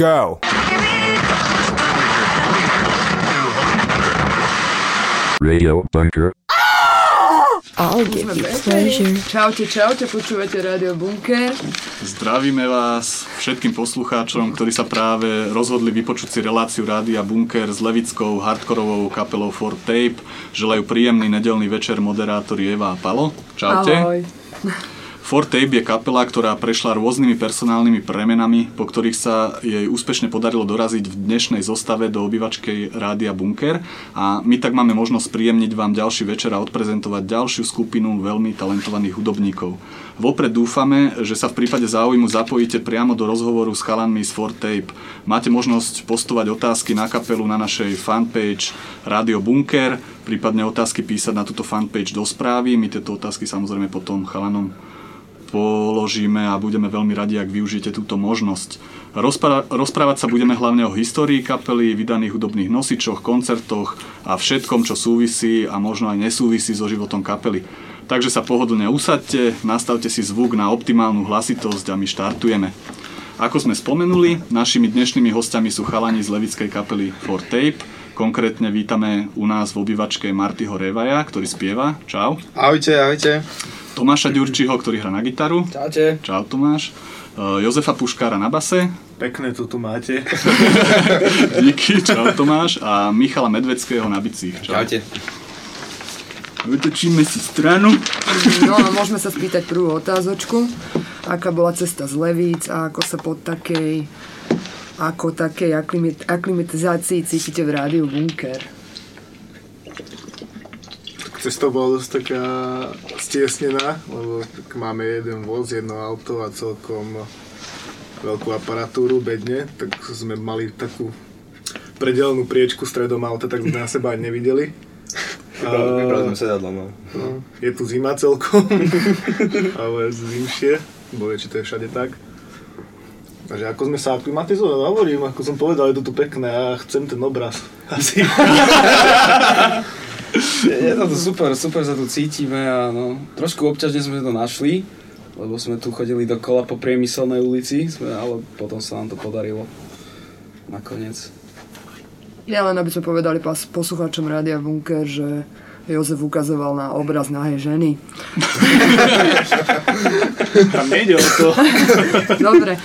Go! Radio Bunker. I'll give you pleasure. Čaute, čaute, počúvate Radio Bunker. Zdravíme vás všetkým poslucháčom, ktorí sa práve rozhodli vypočuť si reláciu Rádia Bunker s levickou hardkorovou kapelou For Tape. Želajú príjemný nedelný večer moderátori Eva a Palo. Čaute. Ahoj. For Tape je kapela, ktorá prešla rôznymi personálnymi premenami, po ktorých sa jej úspešne podarilo doraziť v dnešnej zostave do obývačkej Rádia Bunker a my tak máme možnosť príjemniť vám ďalší večer a odprezentovať ďalšiu skupinu veľmi talentovaných hudobníkov. Vopred dúfame, že sa v prípade záujmu zapojíte priamo do rozhovoru s chalanmi z For Tape. Máte možnosť postovať otázky na kapelu na našej fanpage Rádio Bunker, prípadne otázky písať na túto fanpage do správy. My tieto otázky samozrejme potom chalanom položíme a budeme veľmi radi, ak využijete túto možnosť. Rozpra- rozprávať sa budeme hlavne o histórii kapely, vydaných hudobných nosičoch, koncertoch a všetkom, čo súvisí a možno aj nesúvisí so životom kapely. Takže sa pohodlne usadte, nastavte si zvuk na optimálnu hlasitosť a my štartujeme. Ako sme spomenuli, našimi dnešnými hostiami sú chalani z levickej kapely For Tape. Konkrétne vítame u nás v obývačke Martyho Revaja, ktorý spieva. Čau. Ahojte, ahojte. Tomáša Ďurčiho, ktorý hrá na gitaru. Čaute. Čau Tomáš. E, Jozefa Puškára na base. Pekné to tu máte. Díky, čau Tomáš. A Michala Medveckého na bicích. Čau. Čaute. Vytočíme si stranu. No a môžeme sa spýtať prvú otázočku. Aká bola cesta z Levíc a ako sa pod takej ako takej aklimit- aklimatizácii cítite v rádiu Bunker? Cesta bola dosť taká stiesnená, lebo tak máme jeden voz, jedno auto a celkom veľkú aparatúru bedne, tak sme mali takú predelenú priečku stredom auta, tak sme na seba ani nevideli. Vybrali sme sedadlo, no. No, je tu zima celkom, ale zimšie, bo vie, či to je všade tak. Takže ako sme sa aklimatizovali, hovorím, ako som povedal, je to tu pekné a chcem ten obraz. Asi. Je to tu super, super sa tu cítime a no, trošku obťažne sme to našli, lebo sme tu chodili do kola po priemyselnej ulici, sme, ale potom sa nám to podarilo nakoniec. Ja len aby sme povedali poslucháčom Rádia Bunker, že Jozef ukazoval na obraz nahej ženy. Tam nejde o to. Dobre,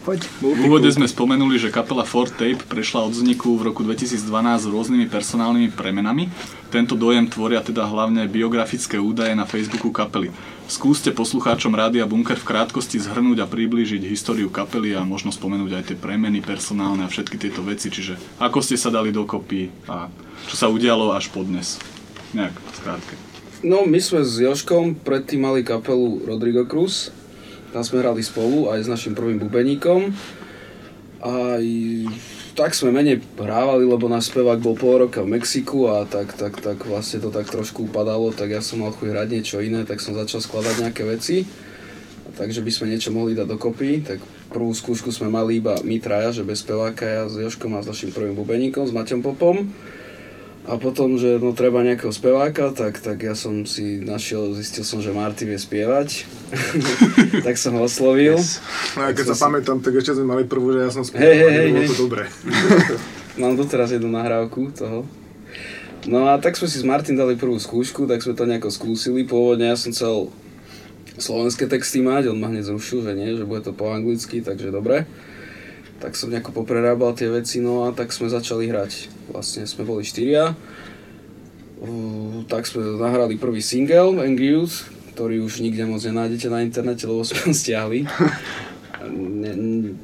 poď. V úvode sme spomenuli, že kapela For Tape prešla od vzniku v roku 2012 rôznymi personálnymi premenami. Tento dojem tvoria teda hlavne biografické údaje na Facebooku kapely. Skúste poslucháčom Rádia Bunker v krátkosti zhrnúť a priblížiť históriu kapely a možno spomenúť aj tie premeny personálne a všetky tieto veci, čiže ako ste sa dali dokopy a čo sa udialo až po dnes. Nejak skrátke. No, my sme s Joškom predtým mali kapelu Rodrigo Cruz. Tam sme hrali spolu aj s našim prvým bubeníkom. A tak sme menej hrávali, lebo náš spevák bol pol roka v Mexiku a tak, tak, tak vlastne to tak trošku upadalo, tak ja som mal chuť hrať niečo iné, tak som začal skladať nejaké veci. Takže by sme niečo mohli dať dokopy, tak prvú skúšku sme mali iba my traja, že bez speváka, ja s Joškom a s našim prvým bubeníkom, s Maťom Popom. A potom, že no treba nejakého speváka, tak, tak ja som si našiel, zistil som, že Marty vie spievať. tak som ho oslovil. No a keď sa pamätám, tak ešte sme mali prvú, že ja som spieval, hej, nebolo hej. to dobré. Mám doteraz jednu nahrávku toho. No a tak sme si s Martin dali prvú skúšku, tak sme to nejako skúsili. Pôvodne ja som chcel slovenské texty mať, on ma hneď zrušil, že nie, že bude to po anglicky, takže dobre. Tak som nejako poprerábal tie veci, no a tak sme začali hrať. Vlastne sme boli štyria. Uh, tak sme nahrali prvý single, Angry Youth, ktorý už nikde moc nenájdete na internete, lebo sme ho stiahli. Nie,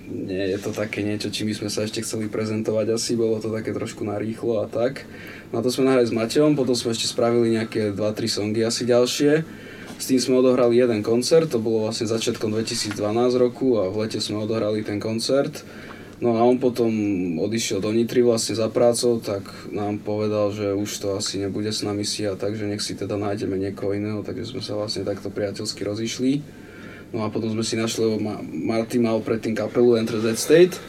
nie je to také niečo, čím by sme sa ešte chceli prezentovať asi, bolo to také trošku narýchlo a tak. Na to sme nahrali s Maťom, potom sme ešte spravili nejaké 2-3 songy asi ďalšie. S tým sme odohrali jeden koncert, to bolo vlastne začiatkom 2012 roku a v lete sme odohrali ten koncert. No a on potom odišiel do Nitry vlastne za prácou, tak nám povedal, že už to asi nebude s nami si a takže nech si teda nájdeme niekoho iného, takže sme sa vlastne takto priateľsky rozišli. No a potom sme si našli, lebo Ma- Marty mal predtým kapelu Enter That State,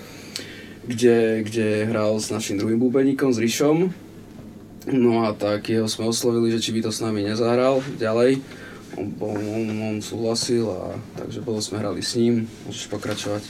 kde, kde hral s našim druhým bubeníkom, s Rišom. No a tak jeho sme oslovili, že či by to s nami nezahral ďalej. On, on, on, on súhlasil a takže potom sme hrali s ním. Môžeš pokračovať.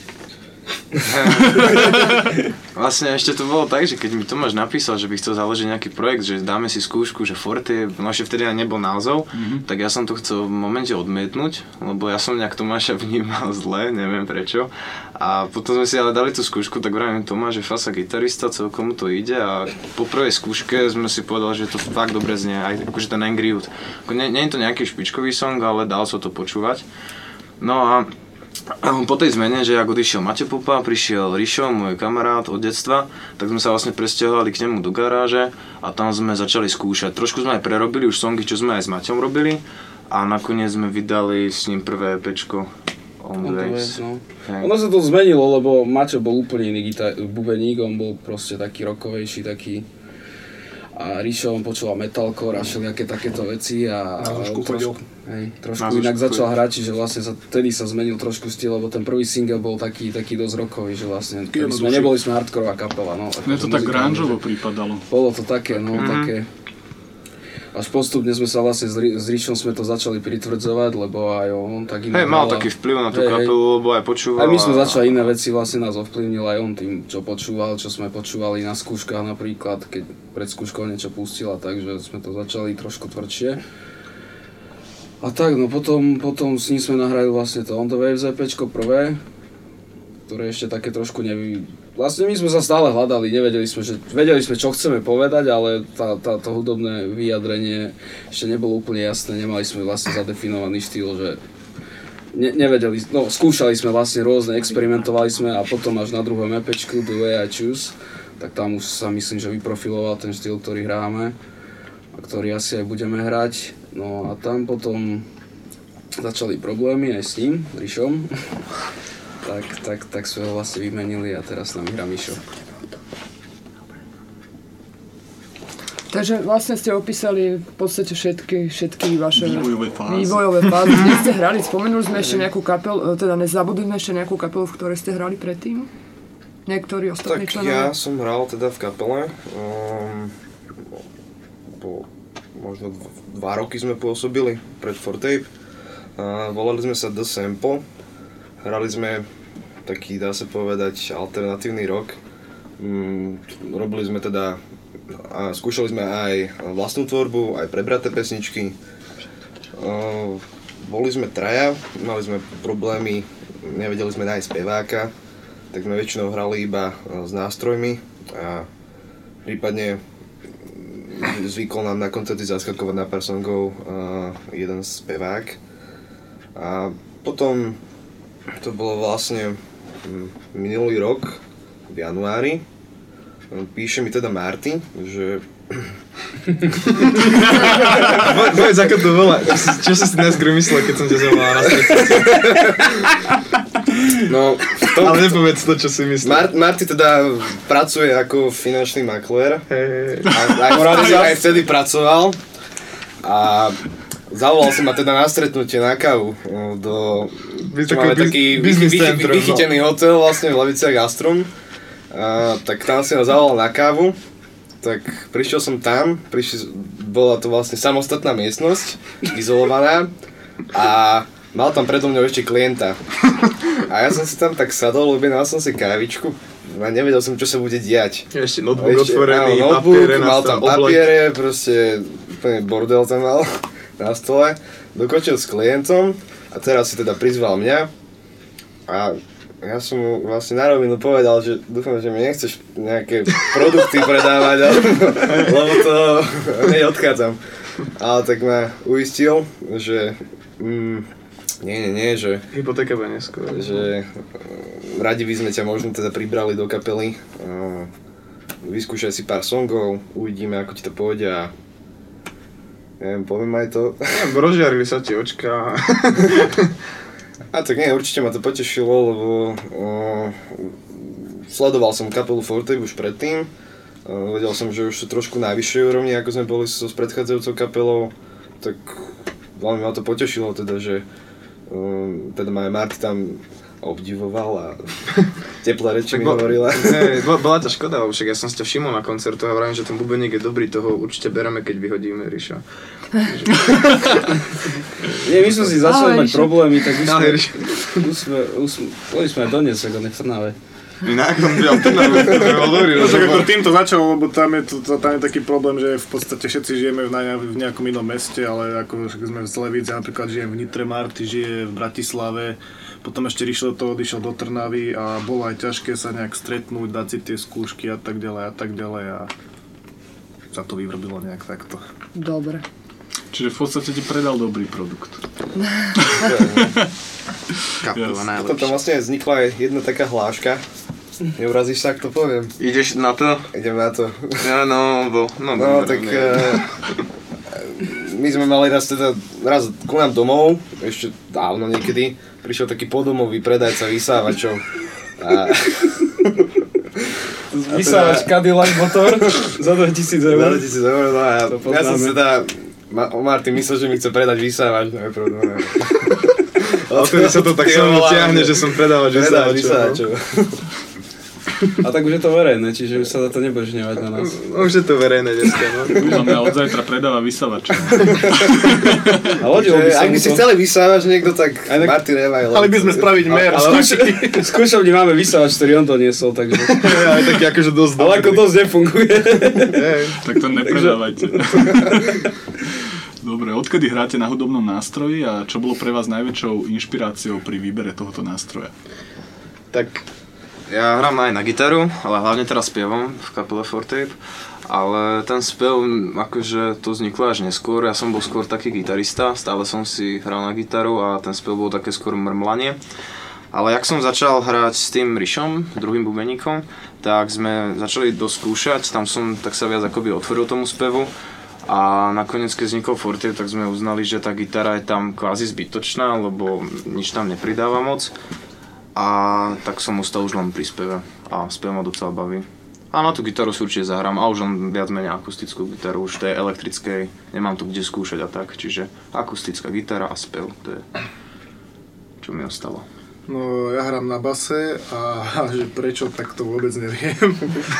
Vlastne ešte to bolo tak, že keď mi Tomáš napísal, že by chcel založiť nejaký projekt, že dáme si skúšku, že Forte, no ešte vtedy ani nebol názov, mm-hmm. tak ja som to chcel v momente odmietnúť, lebo ja som nejak Tomáša vnímal zle, neviem prečo. A potom sme si ale dali tú skúšku, tak vravím Tomáš, že fasa gitarista, celkom mu to ide a po prvej skúške sme si povedali, že to fakt dobre znie, aj akože ten Angry Youth. Ako nie, nie je to nejaký špičkový song, ale dal sa to počúvať. No a po tej zmene, že ako odišiel Maťo Pupa, prišiel Rišo, môj kamarát od detstva, tak sme sa vlastne presťahovali k nemu do garáže a tam sme začali skúšať. Trošku sme aj prerobili už songy, čo sme aj s Maťom robili a nakoniec sme vydali s ním prvé pečko On the Waves. No. Ono sa to zmenilo, lebo Maťo bol úplne iný gita- bubeník, on bol proste taký rokovejší, taký a Ríšo on počúval metalcore a všelijaké takéto veci a Na Zúšku chodil. hej, trošku inak začal hrať, čiže vlastne sa, vtedy sa zmenil trošku styl, lebo ten prvý single bol taký, taký dosť rockový, že vlastne sme neboli sme hardcoreová kapela, no. Mne to tak grungeovo že- prípadalo. Bolo to také, no, Mhm. také. Až postupne sme sa vlastne s, Ri- s Ríšom sme to začali pritvrdzovať, lebo aj on tak inak Hej, mal a- taký vplyv na tú hej. kapelu, lebo aj počúval. aj my sme a- začali iné veci, vlastne nás ovplyvnil aj on tým, čo počúval, čo sme počúvali na skúškach napríklad, keď pred skúškou niečo pustila, takže sme to začali trošku tvrdšie. A tak, no potom, potom s ním sme nahrali vlastne to On the Waves EPčko prvé, ktoré ešte také trošku nevy... Vlastne my sme sa stále hľadali, nevedeli sme, že... Vedeli sme, čo chceme povedať, ale tá, tá, to hudobné vyjadrenie ešte nebolo úplne jasné, nemali sme vlastne zadefinovaný štýl, že ne, nevedeli, no skúšali sme vlastne rôzne, experimentovali sme a potom až na druhom EPčku The Way I Choose, tak tam už sa myslím, že vyprofiloval ten štýl, ktorý hráme a ktorý asi aj budeme hrať. No a tam potom začali problémy aj s ním, Rišom. Tak, tak, tak sme ho vlastne vymenili a teraz nám hrá Mišo. Takže vlastne ste opísali v podstate všetky, všetky vaše Vývojové fázy. vývojové fázy. Kde ste hrali? Spomenuli sme ešte nejakú kapelu, teda nezabudli sme ešte nejakú kapelu, v ktorej ste hrali predtým? Niektorí ostatní Tak členovia? ja som hral teda v kapele. Um, po možno dv- dva roky sme pôsobili pred Fortape. Uh, volali sme sa The Sample. Hrali sme taký, dá sa povedať, alternatívny rock. Um, robili sme teda a skúšali sme aj vlastnú tvorbu, aj prebraté pesničky. Boli sme traja, mali sme problémy, nevedeli sme nájsť speváka, tak sme väčšinou hrali iba uh, s nástrojmi a prípadne mm, zvykol nám na koncerty zaskakovať na pár songov uh, jeden spevák. A potom to bolo vlastne mm, minulý rok v januári. Píše mi teda Marty, že Povedz, ako to volá. Čo si, čo si dnes myslel, keď som ťa zavolal na stretnutie? no, to, Ale nepovedz to, čo si myslel. Mar- Marty teda pracuje ako finančný maklér. Hej, hej, hej. A, aj, aj vtedy pracoval. A zavolal si ma teda na stretnutie na kávu o, do... Čo taký máme taký vychy- centrum, no. vychytený hotel vlastne v Leviciach Gastrom. A, tak tam si ma zavolal na kávu. Tak prišiel som tam, prišiel, bola to vlastne samostatná miestnosť, izolovaná. A mal tam predo mňou ešte klienta. A ja som si tam tak sadol, objednal som si kávičku. A nevedel som, čo sa bude diať. Ešte notebook Ešte, otvorený, áno, notebook, papiere mal tam papiere, proste úplne bordel tam mal na stole. Dokončil s klientom a teraz si teda prizval mňa a ja som mu vlastne na rovinu povedal, že dúfam, že mi nechceš nejaké produkty predávať, alebo, lebo to hneď odchádzam. Ale tak ma uistil, že mm, nie, nie, nie, že Hypotéka bude neskôr. že eh, radi by sme ťa možno teda pribrali do kapely. Vyskúšaj si pár songov, uvidíme ako ti to pôjde a neviem, poviem aj to. Neviem, rozžiarili sa ti očka. A tak nie, určite ma to potešilo, lebo uh, sledoval som kapelu Forte už predtým. Uh, vedel som, že už sú trošku na vyššej úrovni, ako sme boli so s predchádzajúcou kapelou. Tak veľmi ma to potešilo teda, že uh, teda ma Marty tam obdivoval a teplé reči mi bo- hovorila. Ne, bo- bola to škoda, však ja som si ťa všimol na koncertu a vravím, že ten bubeník je dobrý, toho určite bereme, keď vyhodíme Ríša. Nie, my sme si začali mať problémy, tak už sme, už sme, už sme, boli sme ale v Trnave. Inak on by hovoril. No tak ako tým to začalo, lebo tam je, to, tam je taký problém, že v podstate všetci žijeme v, na, v nejakom inom meste, ale ako sme v Zlevice, napríklad žijem v Nitre, Marty žije v Bratislave, potom ešte rišiel to, odišiel do Trnavy a bolo aj ťažké sa nejak stretnúť, dať si tie skúšky a tak ďalej a tak ďalej a sa to vyvrobilo nejak takto. Dobre. Čiže v podstate ti predal dobrý produkt. Kapela Potom najlepšia. tam vlastne vznikla aj jedna taká hláška. Neurazíš sa, ak to poviem? Ideš na to? Idem na to. Ja, no, bo, no, No, tak ne. eh, my sme mali raz teda, raz ku nám domov, ešte dávno niekedy, prišiel taký podomový predajca vysávačov. A, Vysávač Cadillac motor za 2000 eur. 2000 eur, no a To ja som teda, Ma- Martin myslel, že mi chce predať vysávač, najprv, no, no. A vtedy sa to tak Ty sa mnou vole, ťahne, že som Predávač vysávačov. A tak už je to verejné, čiže už sa za to nebudeš hnevať na nás. Už je to verejné dneska, no. Podľa mňa od zajtra predáva vysavač. A hodilo by ak by si to. chceli vysávač niekto, tak Aj tak- Martin nevaj. Mali by sme spraviť mer. Ale v skúšovni máme vysávač, ktorý on doniesol, takže... Ja, aj taký akože dosť Ale ako dosť nefunguje. Tak to nepredávajte. Dobre, odkedy hráte na hudobnom nástroji a čo bolo pre vás najväčšou inšpiráciou pri výbere tohoto nástroja? Tak ja hrám aj na gitaru, ale hlavne teraz spievam v kapele Fortape. Ale ten spev, akože to vzniklo až neskôr, ja som bol skôr taký gitarista, stále som si hral na gitaru a ten spev bol také skôr mrmlanie. Ale jak som začal hrať s tým Rišom, druhým bubeníkom, tak sme začali doskúšať, tam som tak sa viac akoby otvoril tomu spevu a nakoniec keď vznikol Forte, tak sme uznali, že tá gitara je tam kvázi zbytočná, lebo nič tam nepridáva moc. A tak som ostal už len pri speve a spev ma docela baví. A na tú gitaru si určite zahrám a už len viac menej akustickú gitaru, už tej elektrickej, nemám tu kde skúšať a tak, čiže akustická gitara a spev, to je čo mi ostalo. No, ja hrám na base a, že prečo, tak to vôbec neviem.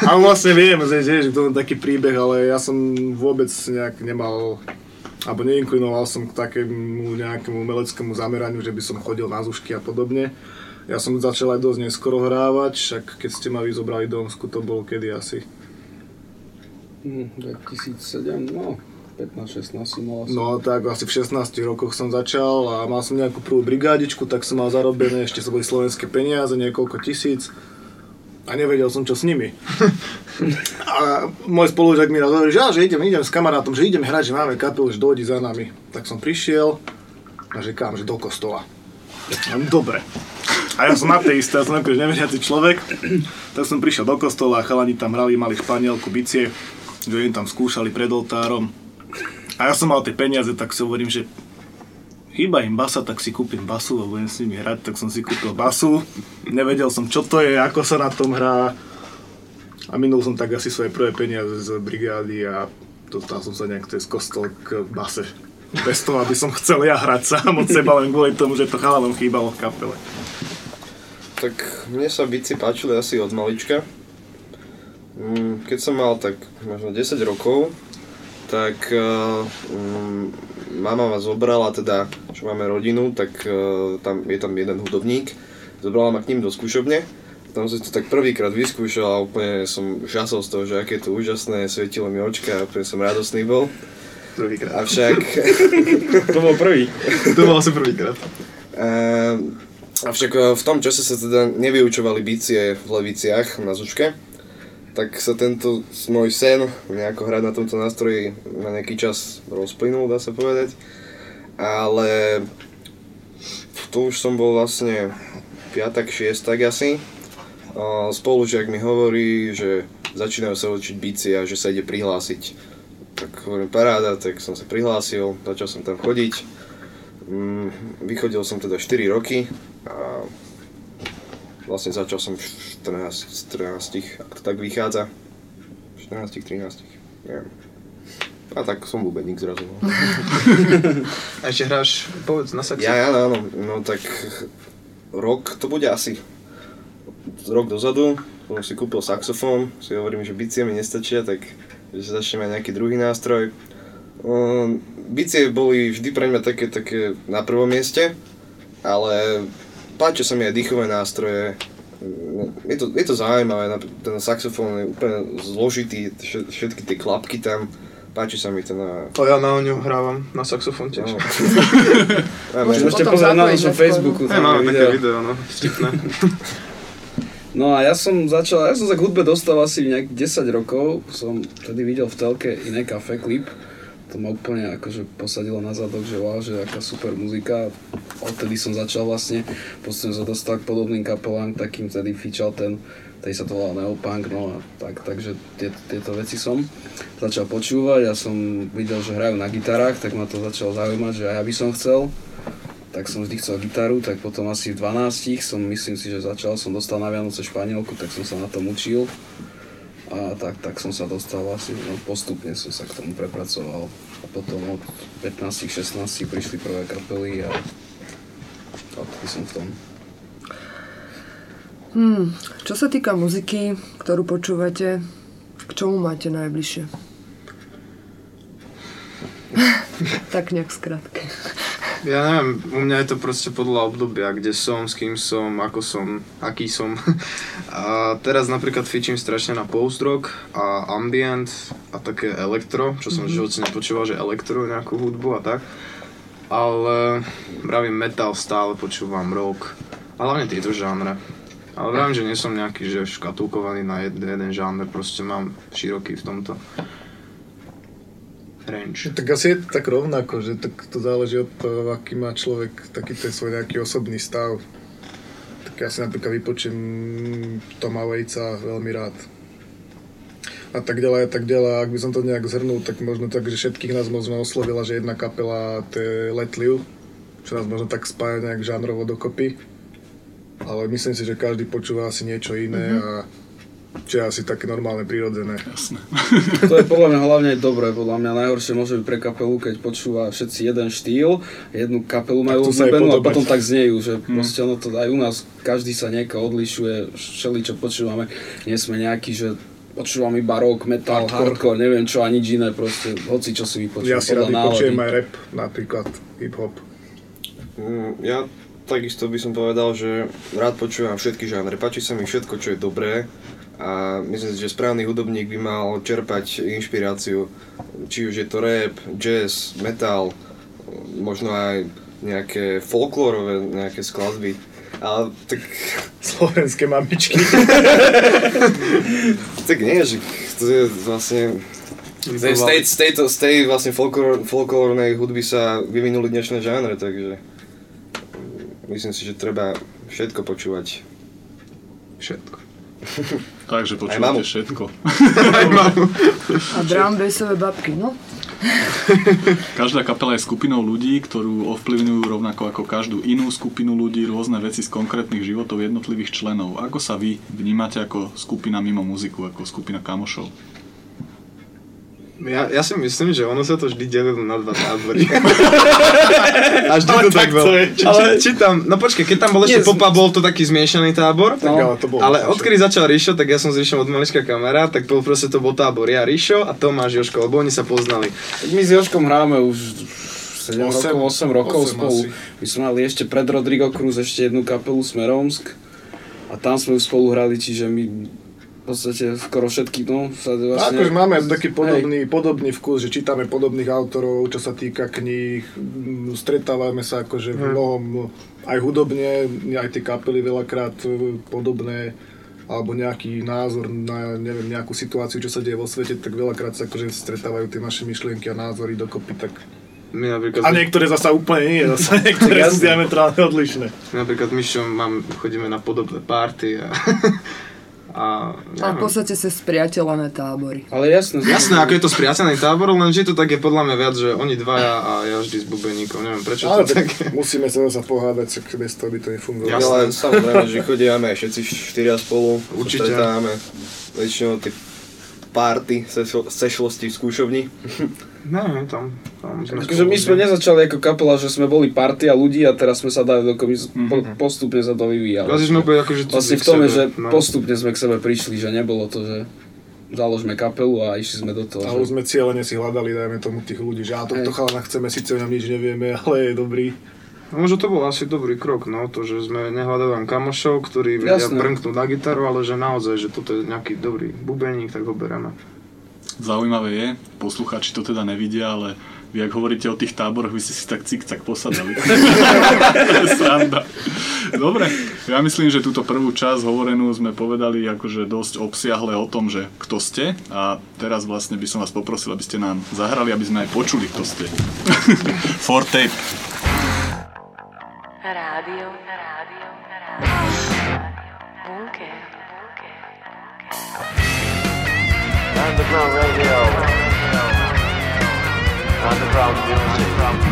ale vlastne viem, že, že to je taký príbeh, ale ja som vôbec nejak nemal alebo neinklinoval som k takému nejakému umeleckému zameraniu, že by som chodil na zušky a podobne. Ja som začal aj dosť neskoro hrávať, však keď ste ma vyzobrali do Omsku, to bolo kedy asi. Hm, 2007, no, 15-16 si mal asi. No tak asi v 16 rokoch som začal a mal som nejakú prvú brigádičku, tak som mal zarobené, ešte to boli slovenské peniaze, niekoľko tisíc a nevedel som čo s nimi. a môj spolužiak mi raz hovorí, že, že idem, idem s kamarátom, že idem hrať, že máme kapelu, že dojdi za nami. Tak som prišiel a že kam, že do kostola. A Dobre. A ja som ateista, ja som akože neveriaci človek, tak som prišiel do kostola a chalani tam hrali, mali španielku, bicie, že im tam skúšali pred oltárom. A ja som mal tie peniaze, tak si hovorím, že chýba im basa, tak si kúpim basu a budem s nimi hrať, tak som si kúpil basu. Nevedel som, čo to je, ako sa na tom hrá. A minul som tak asi svoje prvé peniaze z brigády a dostal som sa nejak cez kostol k base. Bez toho, aby som chcel ja hrať sám od seba, len kvôli tomu, že to chalanom chýbalo v kapele. Tak mne sa bici páčili asi od malička. Mm, Keď som mal tak možno 10 rokov, tak um, mama ma zobrala, teda, čo máme rodinu, tak uh, tam je tam jeden hudobník. Zobrala ma k ním do skúšobne. Tam som to tak prvýkrát vyskúšal a úplne som žasol z toho, že aké je to úžasné, svietilo mi očka a úplne som radostný bol. Prvýkrát. Avšak To bol prvý. To bol asi prvýkrát. Ehm, Avšak eh, v tom čase sa teda nevyučovali bicie v Leviciach na Zučke, tak sa tento môj sen nejako hrať na tomto nástroji na nejaký čas rozplynul, dá sa povedať. Ale to už som bol vlastne piatak, šiestak asi. Spolužiak mi hovorí, že začínajú sa učiť bicie a že sa ide prihlásiť. Tak hovorím paráda, tak som sa prihlásil, začal som tam chodiť. Mm, Vychodil som teda 4 roky a vlastne začal som v 14, 14, ak to tak vychádza. 14, 13, neviem. A tak som bubeník zrazu. no. A ešte hráš, povedz, na saxi. Ja, ja, áno, no tak rok to bude asi. Rok dozadu som si kúpil saxofón, si hovorím, že bicie mi nestačia, tak že začnem aj nejaký druhý nástroj. Um, bicie boli vždy pre mňa také, také na prvom mieste, ale páčia sa mi aj dýchové nástroje, je to, je to zaujímavé, ten saxofón je úplne zložitý, vš- všetky tie klapky tam, páči sa mi ten... eh, To ja na ňu hrávam, na saxofón tiež. No. Potom pozrieť na našom. Facebooku. Tam máme také video, no, vtipné. No a ja som začal, ja som sa k hudbe dostal asi nejak 10 rokov, som tedy videl v telke iné kafe klip. To ma úplne akože posadilo na zadok, že wow, že aká super muzika. Odtedy som začal vlastne, postupne sa dostal k podobným kapelám, takým tedy fičal ten, tej sa to volal Neopunk, no a tak, takže tie, tieto veci som začal počúvať, ja som videl, že hrajú na gitarách, tak ma to začalo zaujímať, že aj ja by som chcel tak som vždy chcel gitaru, tak potom asi v 12 som, myslím si, že začal, som dostal na Vianoce Španielku, tak som sa na tom učil. A tak, tak som sa dostal asi, no postupne som sa k tomu prepracoval. A potom od 15-16 prišli prvé kapely a odtedy som v tom. Hmm, čo sa týka muziky, ktorú počúvate, k čomu máte najbližšie? tak nejak skratke. Ja neviem, u mňa je to proste podľa obdobia, kde som, s kým som, ako som, aký som. A teraz napríklad fičím strašne na post-rock a ambient a také elektro, čo som v živote nepočúval, že elektro nejakú hudbu a tak. Ale vravím metal, stále počúvam rock a hlavne tieto žánre. Ale vravím, že nie som nejaký, že škatulkovaný na jeden, jeden žáner, proste mám široký v tomto range. Tak asi je to tak rovnako, že tak to záleží od toho, aký má človek taký ten svoj nejaký osobný stav. Tak ja si napríklad vypočím Toma Waitsa veľmi rád. A tak ďalej, a tak ďalej. Ak by som to nejak zhrnul, tak možno tak, že všetkých nás možno oslovila, že jedna kapela, to je Let Live, čo nás možno tak spája nejak žánrovo dokopy. Ale myslím si, že každý počúva asi niečo iné a čo je asi také normálne, prirodzené. To je podľa mňa hlavne dobré, podľa mňa najhoršie môže byť pre kapelu, keď počúva všetci jeden štýl, jednu kapelu majú obľúbenú a potom tak znejú, že proste ono to aj u nás, každý sa nejako odlišuje, všeli čo počúvame, nie sme nejaký, že počúvam iba rock, metal, Hardcore. hardcore, neviem čo a nič iné, proste hoci čo si vypočujem Ja si rád vypočujem aj rap, napríklad hip-hop. Mm, Ja takisto by som povedal, že rád počúvam všetky žánre. Páči sa mi všetko, čo je dobré a myslím si, že správny hudobník by mal čerpať inšpiráciu, či už je to rap, jazz, metal, možno aj nejaké folklórové nejaké skladby. Ale tak, Slovenské mamičky. tak nie, že to je vlastne z tej, z tej, z tej vlastne folklór, folklórnej hudby sa vyvinuli dnešné žánre, takže myslím si, že treba všetko počúvať. Všetko. Takže Aj mamu. počúvate všetko. A drum bassové babky, no. Každá kapela je skupinou ľudí, ktorú ovplyvňujú rovnako ako každú inú skupinu ľudí rôzne veci z konkrétnych životov jednotlivých členov. Ako sa vy vnímate ako skupina mimo muziku, ako skupina kamošov? Ja, ja si myslím, že ono sa to vždy delilo na dva tábory. A vždy to tak bolo. Či, či, či tam, no počkej, keď tam bol ešte Popa, bol to taký zmiešaný tábor. Tak ale to bolo. Ale odkedy začal Ríšo, tak ja som s Ríšom od malička kamera, tak bol proste to bol tábor ja, Ríšo a Tomáš Joško, lebo oni sa poznali. My s Joškom hráme už 7 Osem- rokov, 8 rokov osem spolu. asi. My sme mali ešte pred Rodrigo Cruz ešte jednu kapelu Smeromsk a tam sme ju spolu hrali, čiže my podstate skoro všetky, no, sa Vlastne, akože máme taký podobný, podobný vkus, že čítame podobných autorov, čo sa týka kníh, stretávame sa akože v mnohom, aj hudobne, aj tie kapely veľakrát e, podobné, alebo nejaký názor na neviem, nejakú situáciu, čo sa deje vo svete, tak veľakrát sa akože stretávajú tie naše myšlienky a názory dokopy, tak My napríklad, a niektoré zasa úplne nie, zasa niektoré sú diametrálne odlišné. my napríklad Myšom mám, chodíme na podobné party a, a A v podstate sa spriateľené tábory. Ale jasné, Jasné, ako je to spriateľný tábor, len že to tak je podľa mňa viac, že oni dvaja a ja vždy s bubeníkom, neviem prečo Ale to tak musíme sa zasa pohádať, bez toho by to nefungovalo. Jasné. Ale samozrejme, že chodíme aj všetci štyria spolu, Určite. sa stretávame. Väčšinou tie party, sešlo- sešlosti v skúšovni neviem, tam, tam sme... Takže my sme nezačali ako kapela, že sme boli party a ľudí a teraz sme sa dali dokopy, mm-hmm. po, mhm. postupne sa to vyvíjalo. Vlastne, sme úplne akože vlastne v tom je, že no. postupne sme k sebe prišli, že nebolo to, že založme kapelu a išli sme do toho. Ale že... sme cieľene si hľadali, dajme tomu tých ľudí, že a tohto chalana chceme, síce o ňom nič nevieme, ale je dobrý. No možno to bol asi dobrý krok, no, to, že sme nehľadali len kamošov, ktorí vedia Jasne. na gitaru, ale že naozaj, že toto je nejaký dobrý bubeník, tak ho bereme zaujímavé je, poslucháči to teda nevidia, ale vy ak hovoríte o tých táboroch, vy ste si tak cik-cak posadali. Sranda. Dobre, ja myslím, že túto prvú časť hovorenú sme povedali akože dosť obsiahle o tom, že kto ste a teraz vlastne by som vás poprosil, aby ste nám zahrali, aby sme aj počuli, kto ste. For tape. Rádio, rádio, rádio, rádio, bunker. Underground Radio. Underground music.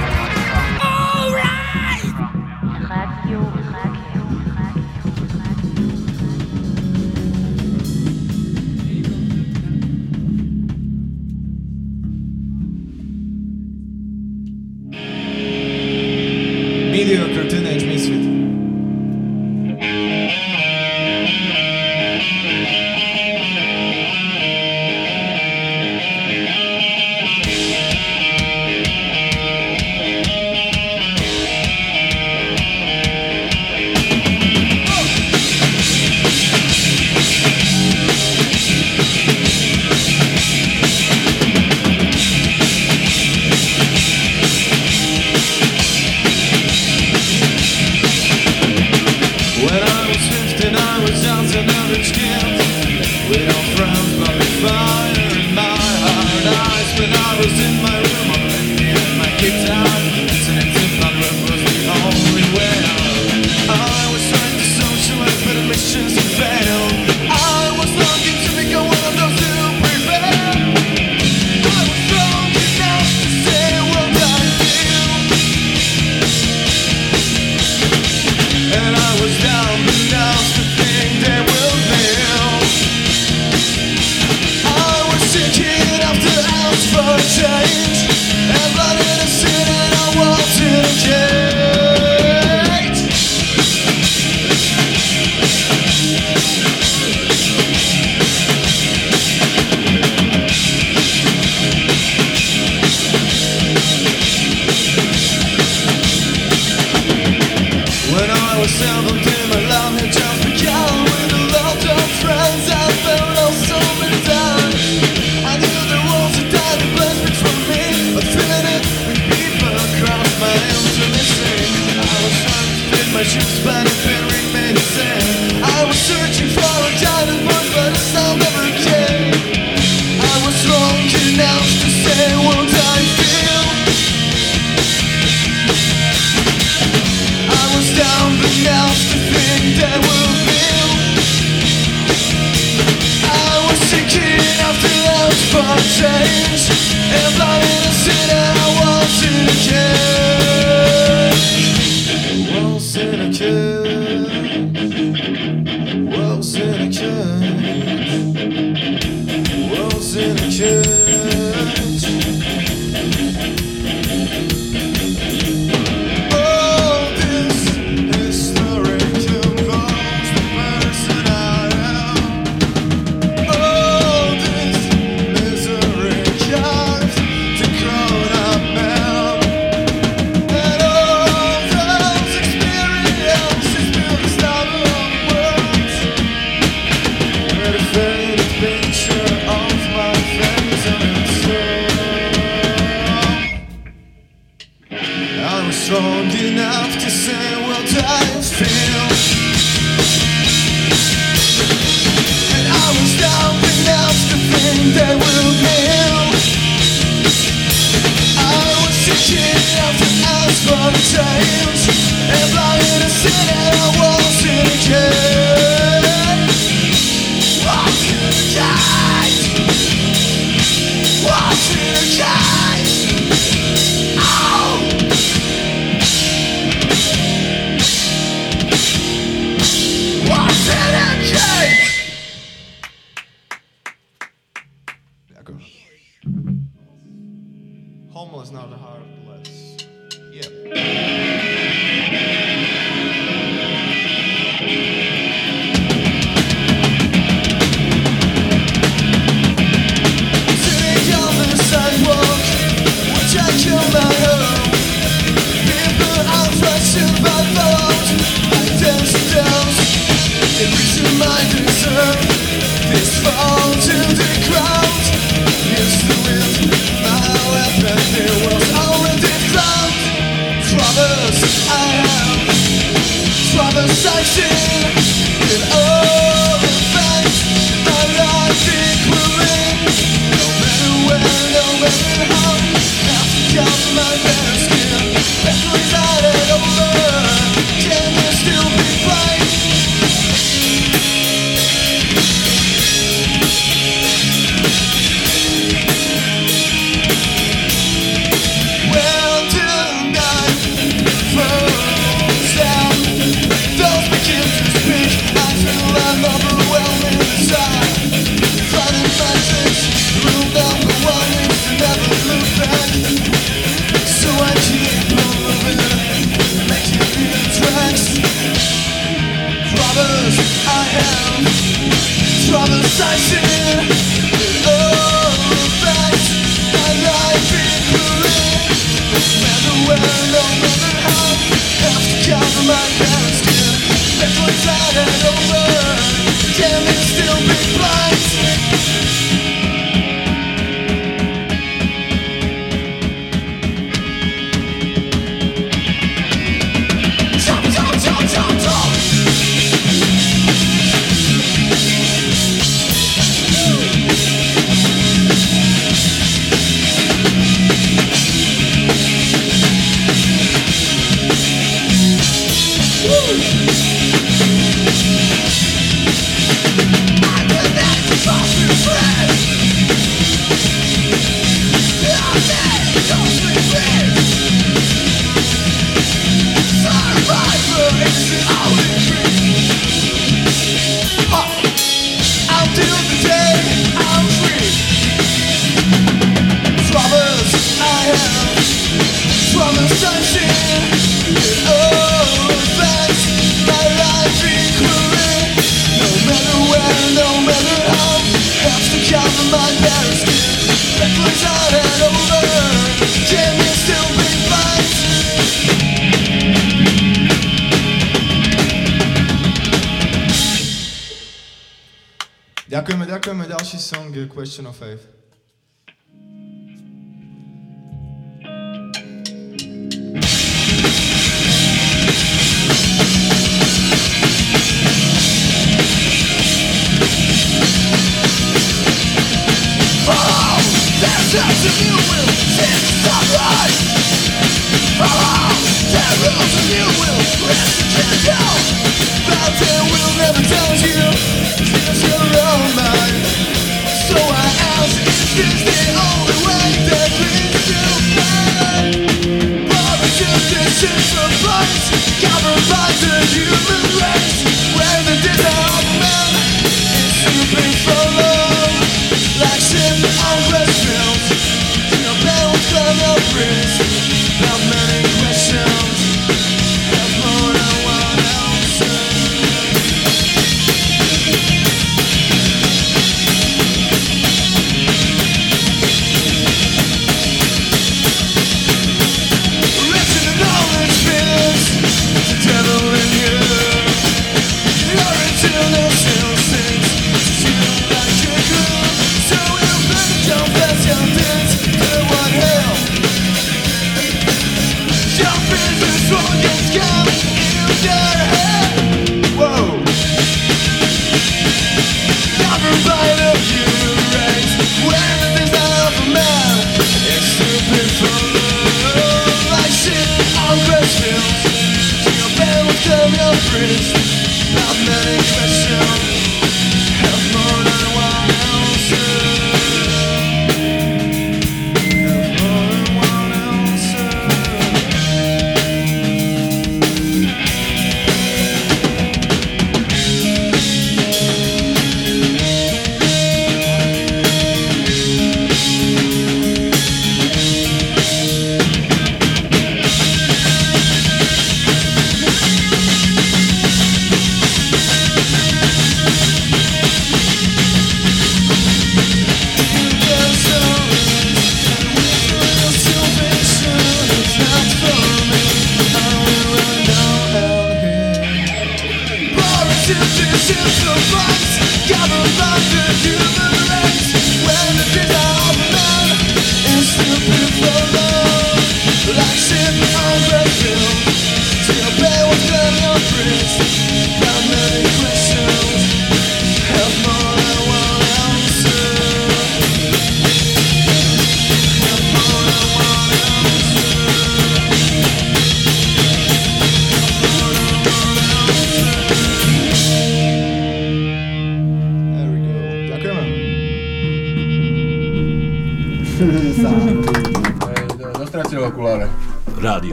after those I'm in a cage Was in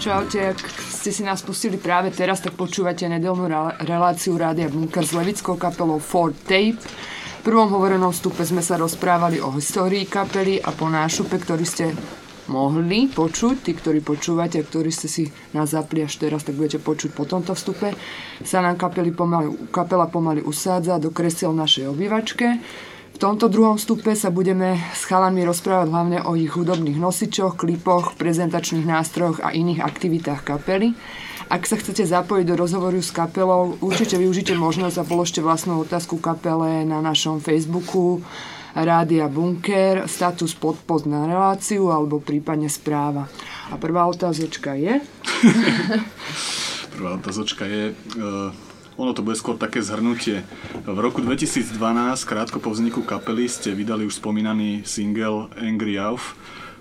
Čaute, ak ste si nás pustili práve teraz, tak počúvate nedelnú reláciu Rádia Bunker s levickou kapelou Ford Tape. V prvom hovorenom vstupe sme sa rozprávali o histórii kapely a po nášupe, ktorý ste mohli počuť, tí, ktorí počúvate a ktorí ste si nás zapli až teraz, tak budete počuť po tomto vstupe, sa nám kapely pomaly, kapela pomaly usádza do kresiel našej obývačke. Tomto druhom vstupe sa budeme s chalanmi rozprávať hlavne o ich hudobných nosičoch, klipoch, prezentačných nástrojoch a iných aktivitách kapely. Ak sa chcete zapojiť do rozhovoru s kapelou, určite využite možnosť a položte vlastnú otázku kapele na našom Facebooku Rádia Bunker, status podpost na reláciu alebo prípadne správa. A prvá otázočka je? Prvá otázočka je, uh, ono to bude skôr také zhrnutie. V roku 2012, krátko po vzniku kapely, ste vydali už spomínaný single Angry Youth.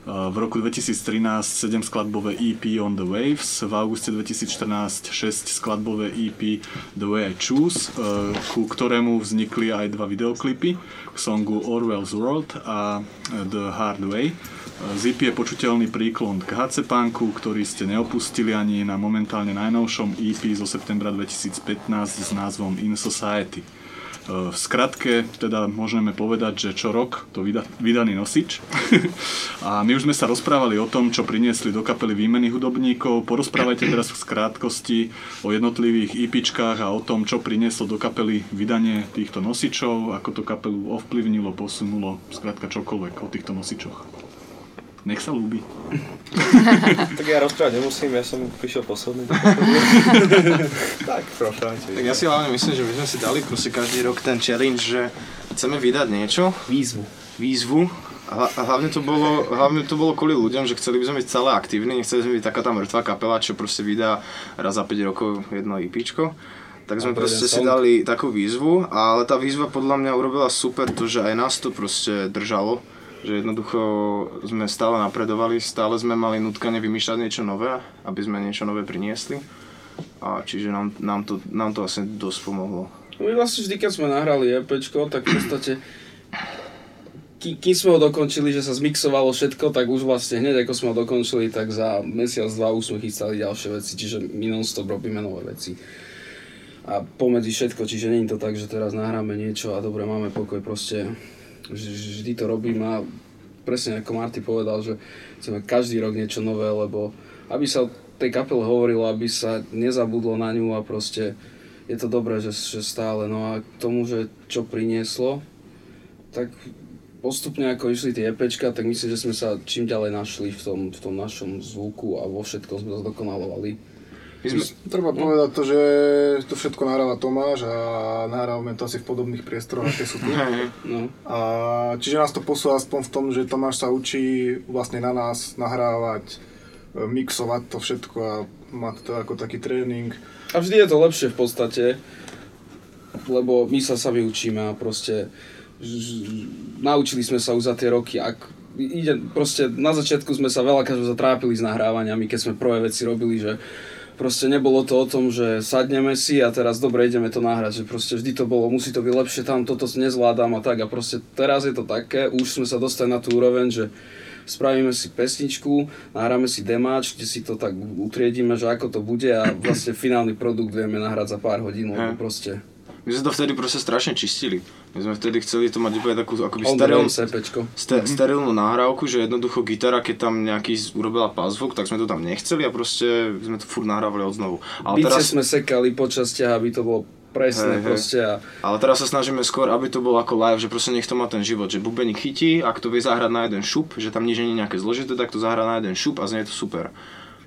V roku 2013 7 skladbové EP On The Waves, v auguste 2014 6 skladbové EP The Way I Choose, uh, ku ktorému vznikli aj dva videoklipy k songu Orwell's World a The Hard Way. Z EP je počuteľný príklon k HC Punku, ktorý ste neopustili ani na momentálne najnovšom EP zo septembra 2015 s názvom In Society. V skratke teda môžeme povedať, že čo rok to vyda, vydaný nosič. A my už sme sa rozprávali o tom, čo priniesli do kapely výmeny hudobníkov. Porozprávajte teraz v skrátkosti o jednotlivých EPčkách a o tom, čo prinieslo do kapely vydanie týchto nosičov, ako to kapelu ovplyvnilo, posunulo, skrátka čokoľvek o týchto nosičoch. Nech sa ľúbi. tak ja rozprávať nemusím, ja som prišiel posledný. tak, prosím. Tak ja si hlavne myslím, že my sme si dali proste každý rok ten challenge, že chceme vydať niečo. Výzvu. Výzvu. A hlavne to, bolo, hlavne to bolo kvôli ľuďom, že chceli by sme byť celé aktívni, nechceli sme byť taká tá mŕtva kapela, čo proste vydá raz za 5 rokov jedno IPčko. Tak sme proste si dali takú výzvu, ale tá výzva podľa mňa urobila super to, že aj nás to proste držalo. Že jednoducho sme stále napredovali, stále sme mali nutkane vymýšľať niečo nové, aby sme niečo nové priniesli. A čiže nám, nám, to, nám to asi dosť pomohlo. My vlastne vždy, keď sme nahrali EPčko, tak v podstate ký, kým sme ho dokončili, že sa zmixovalo všetko, tak už vlastne hneď ako sme ho dokončili, tak za mesiac, dva už sme chystali ďalšie veci, čiže my non-stop robíme nové veci. A pomedzi všetko, čiže je to tak, že teraz nahráme niečo a dobre, máme pokoj, proste vždy to robím a presne ako Marty povedal, že chceme každý rok niečo nové, lebo aby sa tej kapele hovorilo, aby sa nezabudlo na ňu a proste je to dobré, že, že stále. No a k tomu, že čo prinieslo, tak postupne ako išli tie EPčka, tak myslím, že sme sa čím ďalej našli v tom, v tom našom zvuku a vo všetkom sme to zdokonalovali. My sme, treba povedať to, že to všetko nahráva Tomáš a nahrávame to asi v podobných priestoroch, aké sú tu. No. A, čiže nás to posúva aspoň v tom, že Tomáš sa učí vlastne na nás nahrávať, e, mixovať to všetko a má to ako taký tréning. A vždy je to lepšie v podstate, lebo my sa sami učíme a proste naučili sme sa už za tie roky, ak ide, proste na začiatku sme sa veľa zatrápili s nahrávaniami, keď sme prvé veci robili, že proste nebolo to o tom, že sadneme si a teraz dobre ideme to nahrať, že proste vždy to bolo, musí to byť lepšie, tam toto nezvládam a tak. A proste teraz je to také, už sme sa dostali na tú úroveň, že spravíme si pesničku, nahráme si demáč, kde si to tak utriedíme, že ako to bude a vlastne finálny produkt vieme nahrať za pár hodín, lebo proste My sme to vtedy proste strašne čistili. My sme vtedy chceli to mať úplne takú akoby sterilnú, ste, Mhm. sterilnú nahrávku, že jednoducho gitara, keď tam nejaký urobila pazvuk, tak sme to tam nechceli a proste sme to furt nahrávali od znovu. Ale Bice teraz, sme sekali po častiach, aby to bolo presné hej. proste a ale teraz sa snažíme skôr, aby to bolo ako live, že proste nech to má ten život, že bubeník chytí, ak to vie zahrať na jeden šup, že tam nič nie je nejaké zložité, tak to zahrá na jeden šup a znie to super.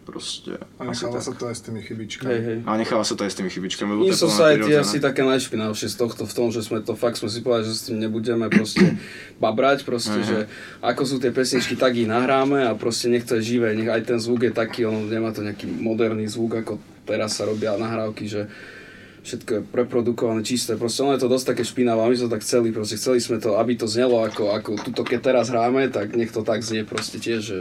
Proste. A necháva tak. sa to aj s tými chybičkami. hej, hej. A necháva sa to aj s tými chybičkami, lebo In to je plná Society je asi také najšpinavšie z tohto v tom, že sme to fakt sme si povedali, že s tým nebudeme proste babrať, proste, Hej, že ako sú tie pesničky, tak ich nahráme a proste nech to je živé, nech aj ten zvuk je taký, on nemá to nejaký moderný zvuk, ako teraz sa robia nahrávky, že všetko je preprodukované, čisté, proste ono je to dosť také špinavé a my sme to tak chceli, proste chceli sme to, aby to znelo ako, ako tuto keď teraz hráme, tak nech to tak znie proste tiež, že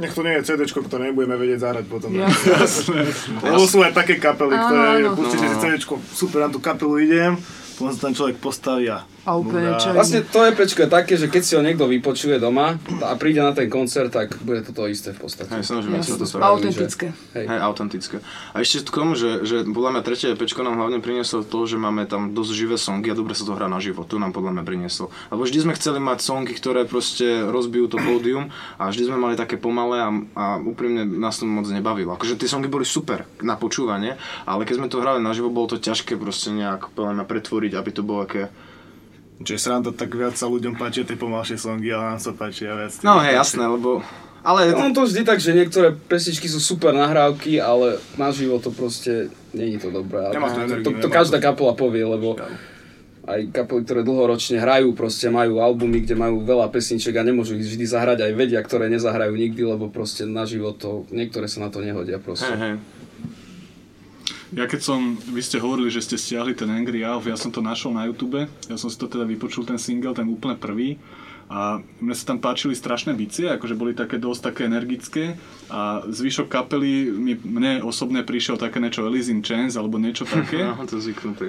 Nech to nie je CD, ktoré nebudeme vedieť zahrať potom. Jasné. Lebo sú aj také kapely, ktoré áno. pustíte si No. CD, super, na tú kapelu idem, potom sa tam človek postaví a A úplne čo Vlastne to EPčko je také, že keď si ho niekto vypočuje doma a príde na ten koncert, tak bude to to isté v podstate. Hej, snažíme sa to spraviť. Autentické. Hej. Hej, autentické. A ešte k tomu, že, že podľa mňa tretie EPčko nám hlavne prinieslo to, že máme tam dosť živé songy a dobre sa to hrá na živo. To nám podľa mňa prinieslo. Lebo vždy sme chceli mať songy, ktoré proste rozbijú to pódium a vždy sme mali také pomalé a, a úprimne nás to moc nebavilo. Akože tie songy boli super na počúvanie, ale keď sme to hrali naživo, bolo to ťažké proste nejak podľa mňa pretvoriť, aby to bolo aké Čiže to tak viac sa ľuďom páčia tie pomalšie songy, ale nám sa páčia viac. No hej, jasné, lebo... Ale On to vždy tak, že niektoré pesničky sú super nahrávky, ale naživo to proste není to dobré. Nemá to to, energiu, to, to každá to. kapela povie, lebo aj kapely, ktoré dlhoročne hrajú, proste majú albumy, kde majú veľa pesniček a nemôžu ich vždy zahrať aj vedia, ktoré nezahrajú nikdy, lebo proste naživo to, niektoré sa na to nehodia proste. Hej, hej. Ja keď som, vy ste hovorili, že ste stiahli ten Angry Alf, ja som to našiel na YouTube, ja som si to teda vypočul ten single, ten úplne prvý a mne sa tam páčili strašné bicie, akože boli také dosť také energické a zvyšok kapely mi, mne osobne prišiel také niečo Alice in Chains alebo niečo také.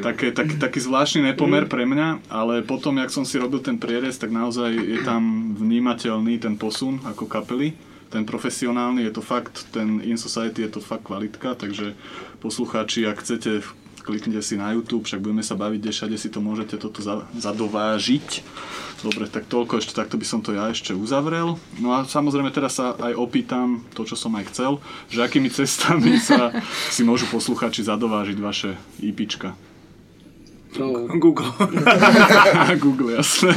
Také, taký, taký zvláštny nepomer pre mňa, ale potom, jak som si robil ten prierez, tak naozaj je tam vnímateľný ten posun ako kapely. Ten profesionálny, je to fakt, ten In Society je to fakt kvalitka, takže poslucháči, ak chcete, kliknite si na YouTube, však budeme sa baviť, kde všade si to môžete toto za, zadovážiť. Dobre, tak toľko ešte, takto by som to ja ešte uzavrel. No a samozrejme teraz sa aj opýtam to, čo som aj chcel, že akými cestami sa si môžu poslucháči zadovážiť vaše IPčka. No, Google. Google, jasné.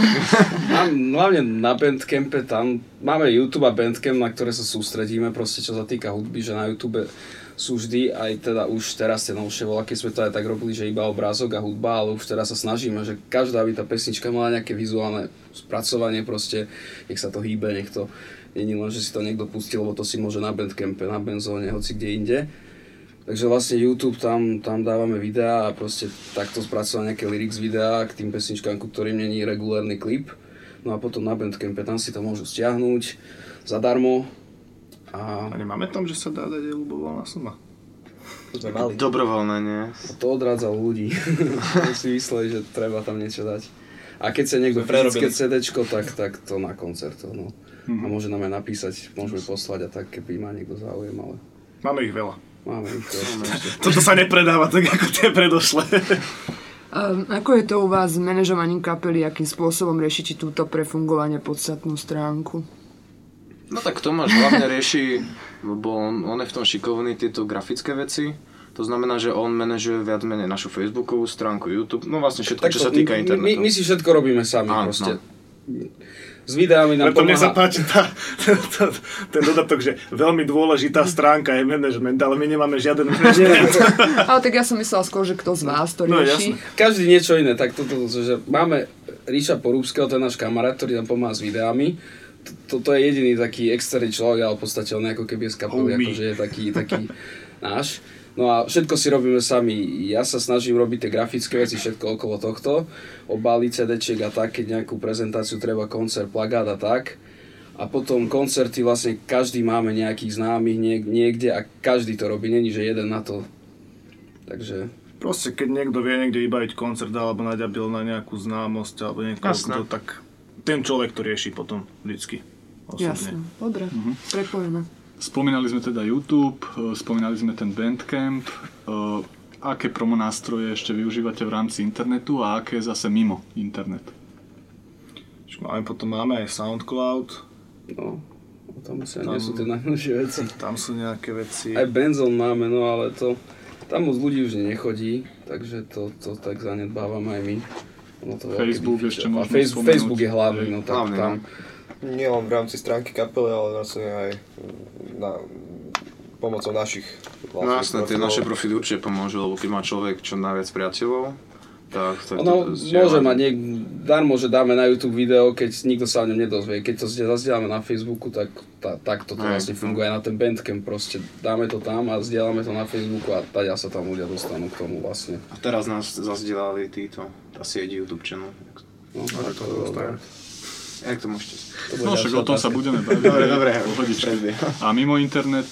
Mám, hlavne na Bandcampe, tam máme YouTube a Bandcamp, na ktoré sa sústredíme, proste čo sa týka hudby, že na YouTube sú vždy, aj teda už teraz tie novšie voľa, keď sme to aj tak robili, že iba obrázok a hudba, ale už teraz sa snažíme, že každá by tá pesnička mala nejaké vizuálne spracovanie, proste nech sa to hýbe, nech to není len, že si to niekto pustil, lebo to si môže na Bandcampe, na Benzóne, hoci kde inde. Takže vlastne YouTube, tam, tam dávame videá a proste takto spracovať nejaké lyrics videá k tým pesničkám, ku ktorým není regulárny klip. No a potom na Bandcampe, tam si to môžu stiahnuť zadarmo. A... A nemáme tam, že sa dá dať aj ľubovoľná suma? To sme mali. Dobrovoľné, nie? A to odrádzalo ľudí. Si mysleli, že treba tam niečo dať. A keď sa niekto fyzické. CD, tak, tak to na koncertoch. No. A môže nám aj napísať, môžeme poslať a tak, keby má niekto záujem, ale Máme ich veľa. máme ich to ešte. Toto sa nepredáva tak ako tie predošlé. Um, ako je to u vás s manažovaním kapely, akým spôsobom riešite túto pre fungovanie podstatnú stránku? No tak Tomáš hlavne rieši, lebo on, on je v tom šikovný, tieto grafické veci. To znamená, že on manažuje viac menej našu Facebookovú stránku, YouTube, no vlastne všetko, čo sa týka my, internetu. my si všetko robíme sami Áno, proste. S videami nám Preto mne sa pomáha... páči tá, tá, ten dodatok, že veľmi dôležitá stránka je management, ale my nemáme žiaden management. Ale tak ja som myslela skôr, že kto z vás to No, rieši. Každý niečo iné, tak toto, že máme Ríša Porúbskeho, to je náš kamarát, ktorý nám pomáha s videami. Toto je jediný taký externý človek, ale v podstate on je ako keby z kapely, akože je taký, taký náš. No a všetko si robíme sami. Ja sa snažím robiť tie grafické veci, všetko okolo tohto. Obáliť CD-čiek a tak, keď nejakú prezentáciu treba, koncert, plagát a tak. A potom koncerty vlastne každý máme nejakých známych niek- niekde a každý to robí, není že jeden na to. Takže Proste keď niekto vie niekde ibaviť koncert alebo naďabil na nejakú známosť alebo niekoho, kto, tak ten človek to rieši potom vždycky. Jasne, dobre, prepojené. Spomínali sme teda YouTube, e, spomínali sme ten Bandcamp. E, Aké promo nástroje ešte využívate v rámci internetu a aké zase mimo internet? Máme, potom máme aj Soundcloud. No, tam asi nie sú tie najnovšie veci. Tam sú nejaké veci. Aj Benzon máme, no ale to, tam moc ľudí už nechodí, takže to, to tak zanedbávame aj my. Ono to Facebook ešte možno Facebook. Facebook je hlavný, no tak Hlavný, tam. Nie len v rámci stránky kapely, ale vlastne aj na, pomocou našich No jasné, tie naše profily určite pomôžu, lebo keď má človek čo najviac priateľov, tak, tak Ono to môže mať niek- darmo, že dáme na YouTube video, keď nikto sa o ňom nedozvie. Keď to zazdieľame na Facebooku, tak, tá, tak Hej, vlastne no. funguje aj na ten Bandcamp. Proste dáme to tam a zdieľame to na Facebooku a tadia sa tam ľudia dostanú k tomu vlastne. A teraz nás zazdielali títo, tá sieť YouTube channel. No, Ale to je dostane. Jak to môžete? To No však o tom sa budeme baviť. Dobre, dobre. A mimo internet,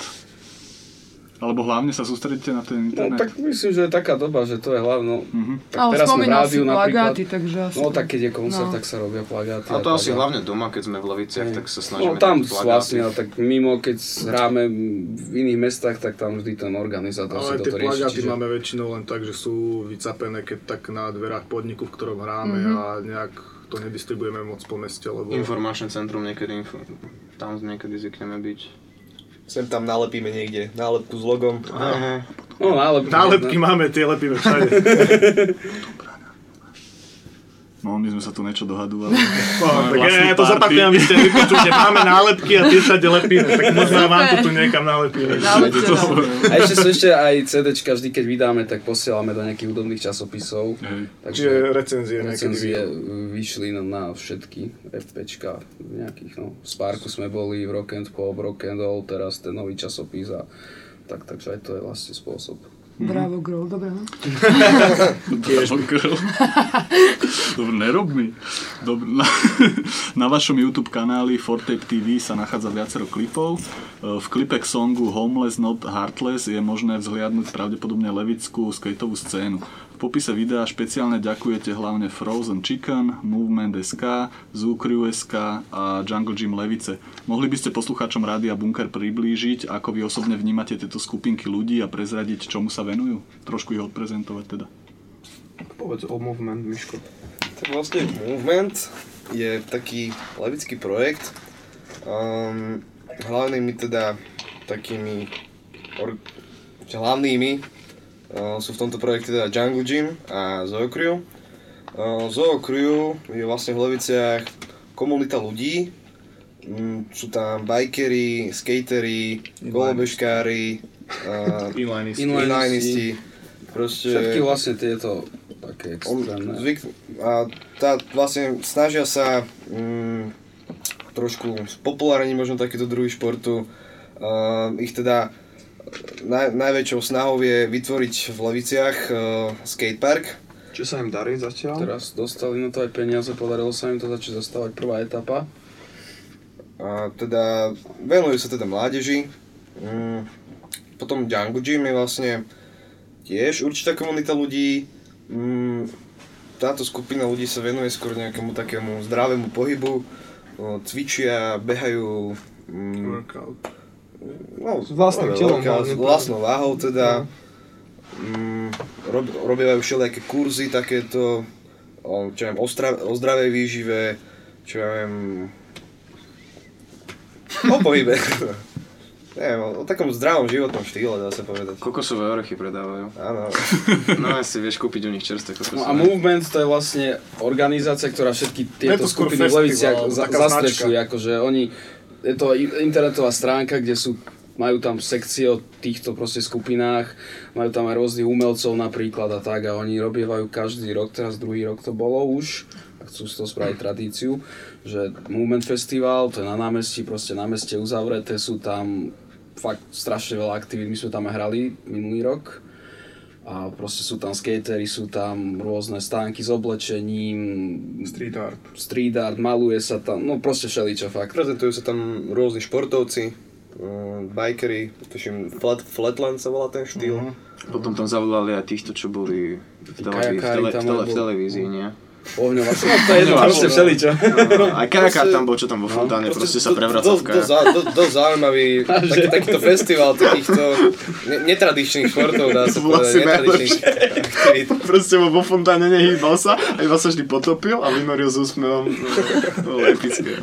Alebo hlavne sa sústredíte na ten No internet? tak myslím, že je taká doba, že to je hlavno. Tak Ale teraz sme v rádiu si napríklad. plagáty, takže asi- No tak keď je koncert, no. tak sa robia plagáty. A to asi ďalej. hlavne doma, keď sme v Leviciach, tak sa snažíme... No tam plagáty. vlastne, ale tak mimo, keď hráme v iných mestách, tak tam vždy ten organizátor si Ale tie toto rieši. plagáty Čiže... máme väčšinou len tak, že sú vycapené keď tak na dverách podniku, v ktorom hráme Mhm. a nejak to nedistribujeme moc po meste, lebo... Informačné centrum niekedy, info, tam niekedy zvykneme byť. Sem tam nalepíme niekde, nálepku s logom. Aha. No, nálepky. Nálepky máme, tie lepíme všade. No, my sme sa tu niečo dohadovali. No, Máme tak ja, ja to zapakujem, vy ste vypočuli, že máme nálepky a tie všade lepíme, tak možno vám to tu niekam nalepíme. A ešte sú ešte aj CDčka, vždy keď vydáme, tak posielame do nejakých hudobných časopisov. Čiže recenzie recenzie vyšli na, na všetky FPčka nejakých, no. V Sparku sme boli, v Rock and Pop, Rock and Roll, teraz ten nový časopis a tak, takže aj to je vlastne spôsob. Bravo, girl, dobre, no. Bravo, girl. Dobre, nerob mi. Dobre, na, na vašom YouTube kanáli Fortape TV sa nachádza viacero klipov. E, V klipe k songu Homeless Not Heartless je možné vzhliadnúť pravdepodobne levickú skateovú scénu. V popise videa špeciálne ďakujete hlavne Frozen Chicken, Movement SK, Zoo SK a Jungle Gym Levice. Mohli by ste poslucháčom Rádia Bunker priblížiť, ako vy osobne vnímate tieto skupinky ľudí a prezradiť, čomu sa venujú? Trošku ich odprezentovať teda. Povedz o Movement, Miško. Tak vlastne Movement je taký levický projekt. Um, hlavnými teda takými or, hlavnými sú v tomto projekte teda Jungle Gym a Zoo Crew. Uh, Zoo Crew je vlastne v Leviciach komunita ľudí. Mm, sú tam bikery, skatery, kolobežkári, uh, Inlineisti. inlineisti. Proste... Všetky vlastne tieto také extrémne. zvyk, a tá, vlastne snažia sa mm, trošku spopulárniť možno takýto druhý športu. Uh, ich teda naj, najväčšou snahou je vytvoriť v Leviciach uh, skatepark. Čo sa im darí zatiaľ? Teraz dostali na to aj peniaze, podarilo sa im to začať zastávať prvá etapa. A teda venujú sa teda mládeži. Mm, potom Django Gym je vlastne tiež určitá komunita ľudí. Mm, táto skupina ľudí sa venuje skôr nejakému takému zdravému pohybu. O, Cvičia, behajú. Mm, Workout. No, S vlastným robia telom. S vlastnou váhou teda. Mm, rob, robievajú všelijaké kurzy takéto, o, čo viem, o, stra, o zdravej výžive, čo viem, o pohybe. Neviem, o, o takom zdravom životnom štýle, dá sa povedať. Kokosové orechy predávajú. Áno. No ja si vieš kúpiť u nich čerstvé kokosové. No a Movement to je vlastne organizácia, ktorá všetky tieto skupiny v Leviciach zastrešuje, akože oni, je to internetová stránka, kde sú majú tam sekcie o týchto proste skupinách, majú tam aj rôznych umelcov napríklad a tak a oni robievajú každý rok, teraz druhý rok to bolo už, a chcú z toho spraviť tradíciu, že Movement Festival, to je na námestí, proste na meste uzavreté, sú tam fakt strašne veľa aktivít, my sme tam aj hrali minulý rok, a proste sú tam skatery, sú tam rôzne stánky s oblečením, Street art. street art, maluje sa tam, no proste všeličo fakt. Prezentujú sa tam rôzni športovci, um, bikery, tuším flat, Flatland sa volá ten štýl. Potom tam zavolali aj týchto, čo boli v, televízii, v, tele, v, tele, v televízii, nie? Ohňová, no to je jedno, proste všeličo. No, aj kajakár tam bol, čo tam vo fontáne, proste sa prevracal v Dosť do, zaujímavý taký, takýto festival takýchto ne, netradičných športov, dá sa povedať, asi netradičných aktivít. Proste vo fontáne nehýbal sa a iba sa vždy potopil a vynoril s úsmevom. To bolo epické.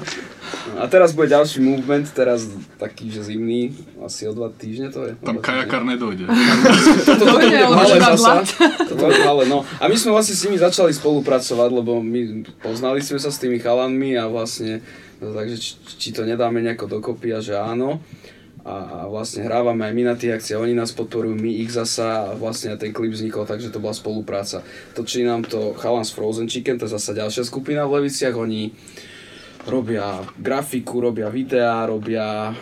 A teraz bude ďalší movement, teraz taký, že zimný, asi o dva týždne to je. Tam kajakár nedojde. Toto ale malé zasa. Toto bude malé, no. A my sme vlastne s nimi začali spolupracovať, lebo my poznali sme sa s tými chalanmi a vlastne, no, takže či, či to nedáme nejako dokopy a že áno. A, a vlastne hrávame aj my na tých akciách, oni nás podporujú, my ich zasa a vlastne aj ten klip vznikol, takže to bola spolupráca. Točí nám to chalan z Frozen Chicken, to je zasa ďalšia skupina v Leviciach, oni robia grafiku, robia videá, robia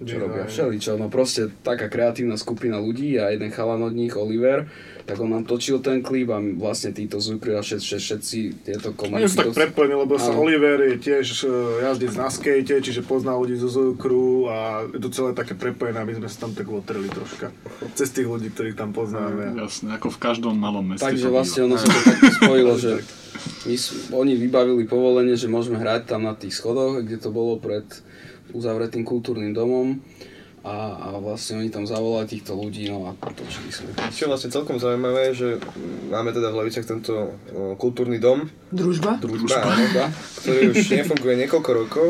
čo robia všeličo, no proste taká kreatívna skupina ľudí a jeden chalan od nich, Oliver, tak on nám točil ten klip a vlastne títo Zukry a všetci, všetci tieto Oni sú tak komenty. prepojení, lebo sa. Oliver je tiež e, jazdec na skate, čiže pozná ľudí zo Zujukru a je to celé také prepojené, my sme sa tam tak otreli troška. Cez tých ľudí, ktorých tam poznáme. Jasne, ako v každom malom meste. Takže vlastne ono sa to takto spojilo, že my, oni vybavili povolenie, že môžeme hrať tam na tých schodoch, kde to bolo pred uzavretým kultúrnym domom a, a vlastne oni tam zavolali týchto ľudí, no a točili sme. Čo je vlastne celkom zaujímavé, že máme teda v Leviciach tento o, kultúrny dom, Družba? Družba, áno, ktorý už nefunguje niekoľko rokov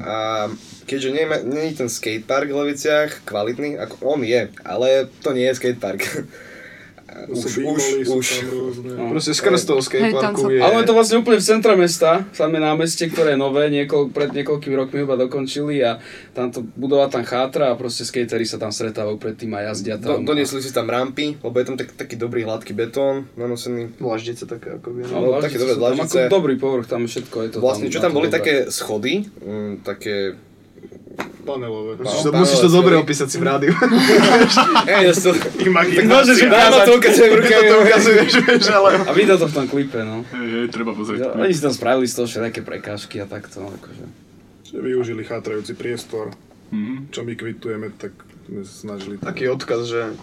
a keďže nie, je- nie je ten skatepark v Leviciach kvalitný, ako on je, ale to nie je skatepark. Už, už, už. tam. No. Proste skrz toho skateparku je... Ale je to vlastne úplne v centre mesta, samé námestie, ktoré je nové, niekoľ, pred niekoľkými rokmi iba dokončili a tamto budova tam chátra a proste skatery sa tam stretávajú predtým a jazdia Do, tam. doniesli si tam rampy, lebo je tam tak, taký dobrý hladký betón nanosený. Vlaždice také ako by. No, také dobré sú tam ako dobrý povrch, tam všetko je to Vlastne, tam, čo tam boli dobré. také schody, mm, také... Panelové. Musíš to, musíš to dobre opísať si v rádiu. Ej, ja som... Tak môžeš ukázať. to ukazujem v ruke. to ukazuješ, vieš, ale... A videl to v tom klipe, no. Hej, hej, treba pozrieť. Ja, oni si tam spravili z toho všetké prekážky a takto, akože. Že využili chátrajúci priestor, Mhm. čo my kvitujeme, tak sme snažili... Taký odkaz, že...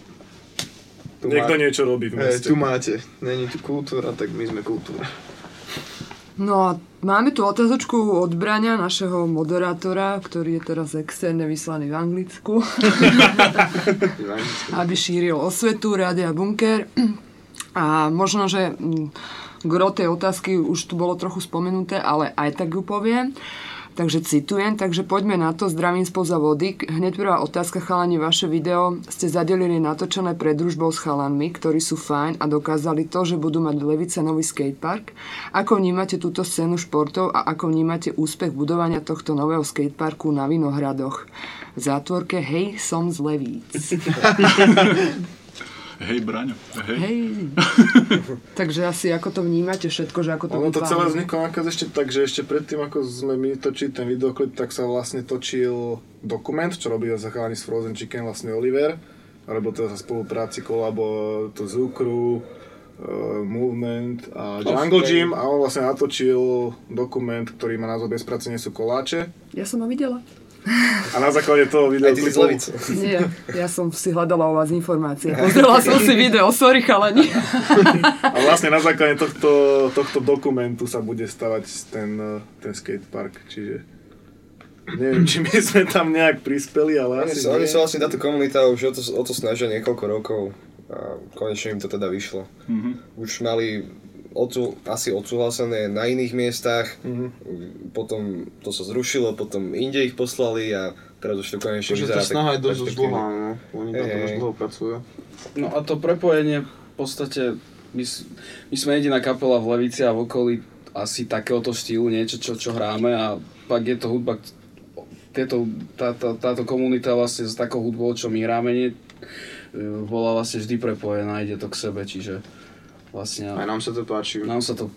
tu Niekto má- niečo robí v meste. tu máte, není tu kultúra, tak my sme kultúra. No a máme tu otázočku od Braňa, našeho moderátora, ktorý je teraz externe vyslaný v Anglicku, aby šíril osvetu, Rádia Bunker. A možno, že mm, gro tej otázky už tu bolo trochu spomenuté, ale aj tak ju poviem. Takže citujem, takže poďme na to, zdravím spoza vody. Hneď prvá otázka, chalani, vaše video ste zadelili natočené pred družbou s chalanmi, ktorí sú fajn a dokázali to, že budú mať Levice nový skatepark. Ako vnímate túto scénu športov a ako vnímate úspech budovania tohto nového skateparku na Vinohradoch? V zátvorke Hej, som z Levíc. Hej, Braňo, hej. Hej. Takže asi ako to vnímate všetko, že ako to Ono to celé vzniklo nakaz ešte tak, že ešte predtým, ako sme my točili ten videoklip, tak sa vlastne točil dokument, čo robí za chalani z Frozen Chicken, vlastne Oliver. A robil teda za spolupráci kolabo to Zukru, uh, Movement a Jungle Gym a on vlastne natočil dokument, ktorý má názov Bez práce nie sú koláče. Ja som ho videla. A na základe toho Aj ty si. Nie, ja som si hľadala o vás informácie. Pozrela som si video, sorry chalani. A vlastne na základe tohto, tohto dokumentu sa bude stavať ten, ten skatepark, čiže neviem, či my sme tam nejak prispeli, ale Oni asi sa, oni sa vlastne táto komunita už o to, o to snažia niekoľko rokov a konečne im to teda vyšlo. Mhm. Už mali odsú, asi odsúhlasené na iných miestach, Mhm. potom to sa zrušilo, potom inde ich poslali a teraz už to konečne Takže vyzerá tá snaha je dosť už dlhá, no. Oni na tom už dlho pracujú. No a to prepojenie v podstate, my, my sme jediná kapela v Levici a v okolí asi takéhoto štýlu, niečo, čo, čo hráme a pak je to hudba, tieto, tá, tá, táto komunita vlastne s takou hudbou, čo my hráme, nie, e, bola vlastne vždy prepojená, ide to k sebe, čiže vlastne Aj nám sa to páči. nám sa to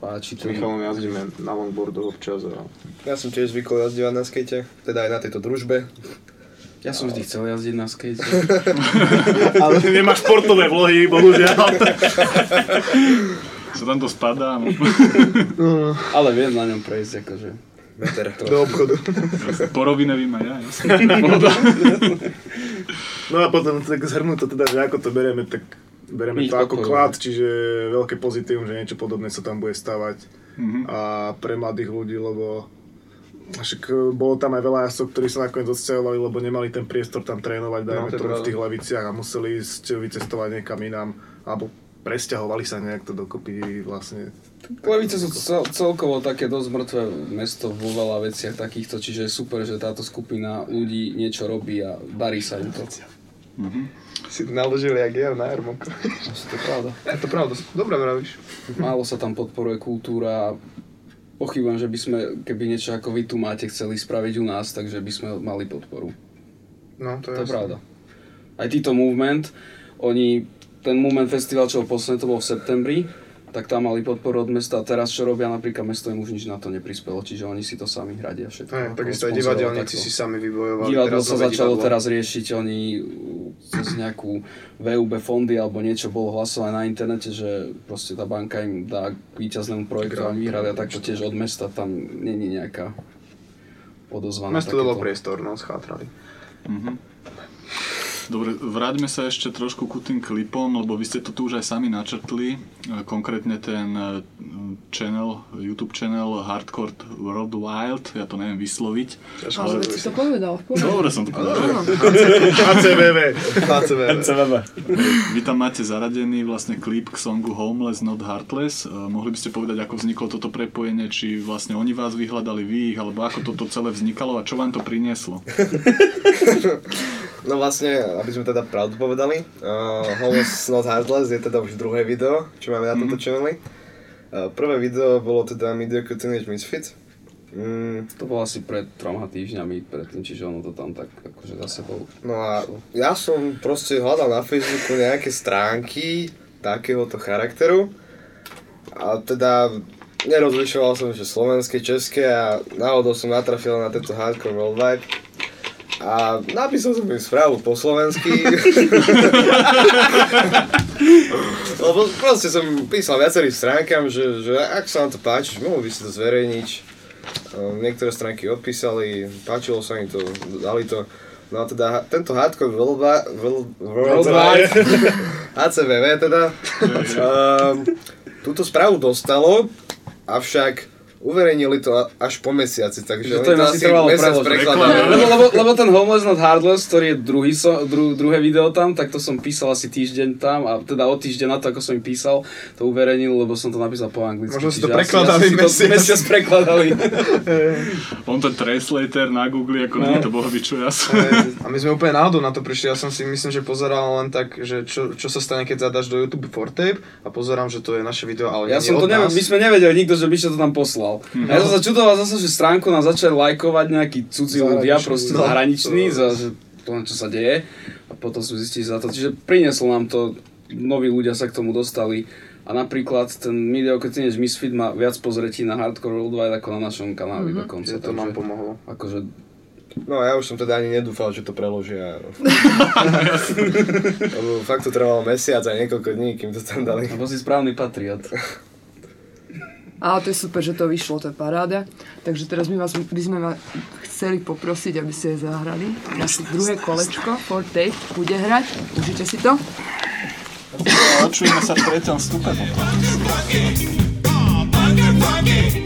páči. S Michalom jazdíme na longboardoch občas a... Ja som tiež zvykol jazdívať na skate, teda aj na tejto družbe. Ja som vždy chcel jazdiť na skate. Ale nemáš športové vlohy, bohužiaľ. Sa tam to spadá. No. Ale viem na ňom prejsť, akože. Meter. Do obchodu. Po rovine vím aj ja, jasne. No a potom tak zhrnúť to teda, že ako to bereme, tak bereme to ako klad, čiže veľké pozitívum, že niečo podobné sa tam bude stavať. Mhm. A pre mladých ľudí, lebo však e, bolo tam aj veľa jazdcov, ktorí sa nakoniec odsťahovali, lebo nemali ten priestor tam trénovať, dajme No, to je tomu v tých leviciach a museli ísť vycestovať niekam inám, alebo presťahovali sa nejak to dokopy vlastne. Levice sú cel, celkovo také dosť mŕtve mesto vo veľa veciach takýchto, čiže je super, že táto skupina ľudí niečo robí a darí sa im to. Si naložili jak ja na Jarmoku. Asi to pravda. Je to pravda, dobre vravíš. Málo sa tam podporuje kultúra a že by sme, keby niečo ako vy tu máte chceli spraviť u nás, takže by sme mali podporu. No, to je, To je pravda. Aj títo Movement, oni, ten Movement Festival, čo bol posledný, to bol v septembri, tak tam mali podporu od mesta a teraz čo robia napríklad mesto im už nič na to neprispelo, čiže oni si to sami hradia všetko. Ako takisto aj divadelníci si sami vybojovali. Divadlo teraz sa začalo divadlo. teraz riešiť, oni cez nejakú VUB fondy alebo niečo bolo hlasované na internete, že proste tá banka im dá k víťaznému projektu a vyhrali a takto tiež od mesta tam není nejaká odozva Mesto dalo priestor, no, schátrali. Mhm. Dobre, vráťme sa ešte trošku ku tým klipom, lebo vy ste to tu už aj sami načrtli, e, konkrétne ten e, channel, YouTube channel Hardcore World Wild, ja to neviem vysloviť. Ale veď si to povedal. pohode. Dobre som to povedal. HCVV. HCVV. Vy tam máte zaradený vlastne klip k songu Homeless Not Heartless. E, Mohli by ste povedať, ako vzniklo toto prepojenie, či vlastne oni vás vyhľadali vy ich, alebo ako toto celé vznikalo a čo vám to prinieslo? No vlastne, aby sme teda pravdu povedali, uh, Homeless Not Heartless je teda už druhé video, čo máme na tomto channeli. Uh, prvé video bolo teda Mediocre Teenage Misfit. Mm, To bolo asi pred troma týždňami predtým, čiže ono to tam tak akože za sebou. No a ja som proste hľadal na Facebooku nejaké stránky takéhoto charakteru. A teda nerozlišoval som, že slovenské, české a náhodou som natrafil na tento Hardcore Worldwide. A napísal som im správu po slovensky. Lebo proste som písal viacerým stránkam, že, že ak sa vám to páči, mohli by ste to zverejniť. Ehm, Niektoré stránky odpísali, páčilo sa im to, dali to. No a teda tento hardcore worldwide, world, worldwide, HCVV teda, um, túto správu dostalo, avšak uverejnili to až po mesiaci, takže Že to im asi trvalo preložiť. Lebo, lebo, lebo ten Homeless Not Heartless, ktorý je druhý so, dru, druhé video tam, tak to som písal asi týždeň tam a teda o týždeň na to, ako som im písal, to uverejnil, lebo som to napísal po anglicky. Možno si to prekladali asi to mesiac. mesiac prekladali. On ten translator na Google, ako No. to bolo čo ja som. A my sme úplne náhodou na to prišli, ja som si myslím, že pozeral len tak, že čo, čo sa stane, keď zadaš do YouTube for tape a pozerám, že to je naše video, ale Ja nie som to neviem, my sme nevedeli nikto, že by to tam poslal. A ja som sa čudoval zase, že stránku nám začali lajkovať nejakí cudzí ľudia, Zahraniční. proste No. zahraniční, za, že to čo sa deje. A potom sme zistili za to, čiže prinieslo nám to, noví ľudia sa k tomu dostali. A napríklad ten Mediocre Teenage Misfit má viac pozretí na Hardcore Worldwide ako na našom kanáli Mhm. dokonca. Že to nám pomohlo. Akože No ja už som teda ani nedúfal, že to preložia. Lebo fakt to trvalo mesiac a niekoľko dní, kým to tam dali. Lebo si správny patriot. Ale to je super, že to vyšlo, to je paráda. Takže teraz my vás, by sme vás chceli poprosiť, aby ste zahrali. Naše druhé kolečko, for tape, bude hrať. Užite si to. Počujeme sa v treťom stupe was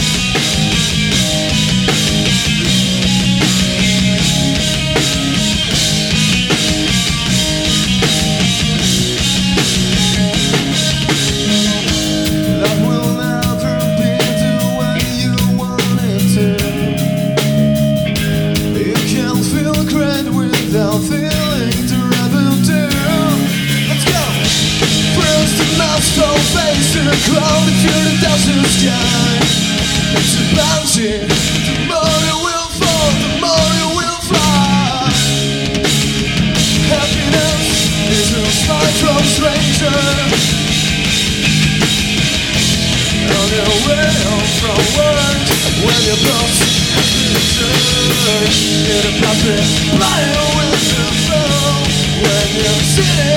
It's a bouncing The you will fall The will fly Happiness is from On your way from work When In a puppet Flying with the phone When you're sitting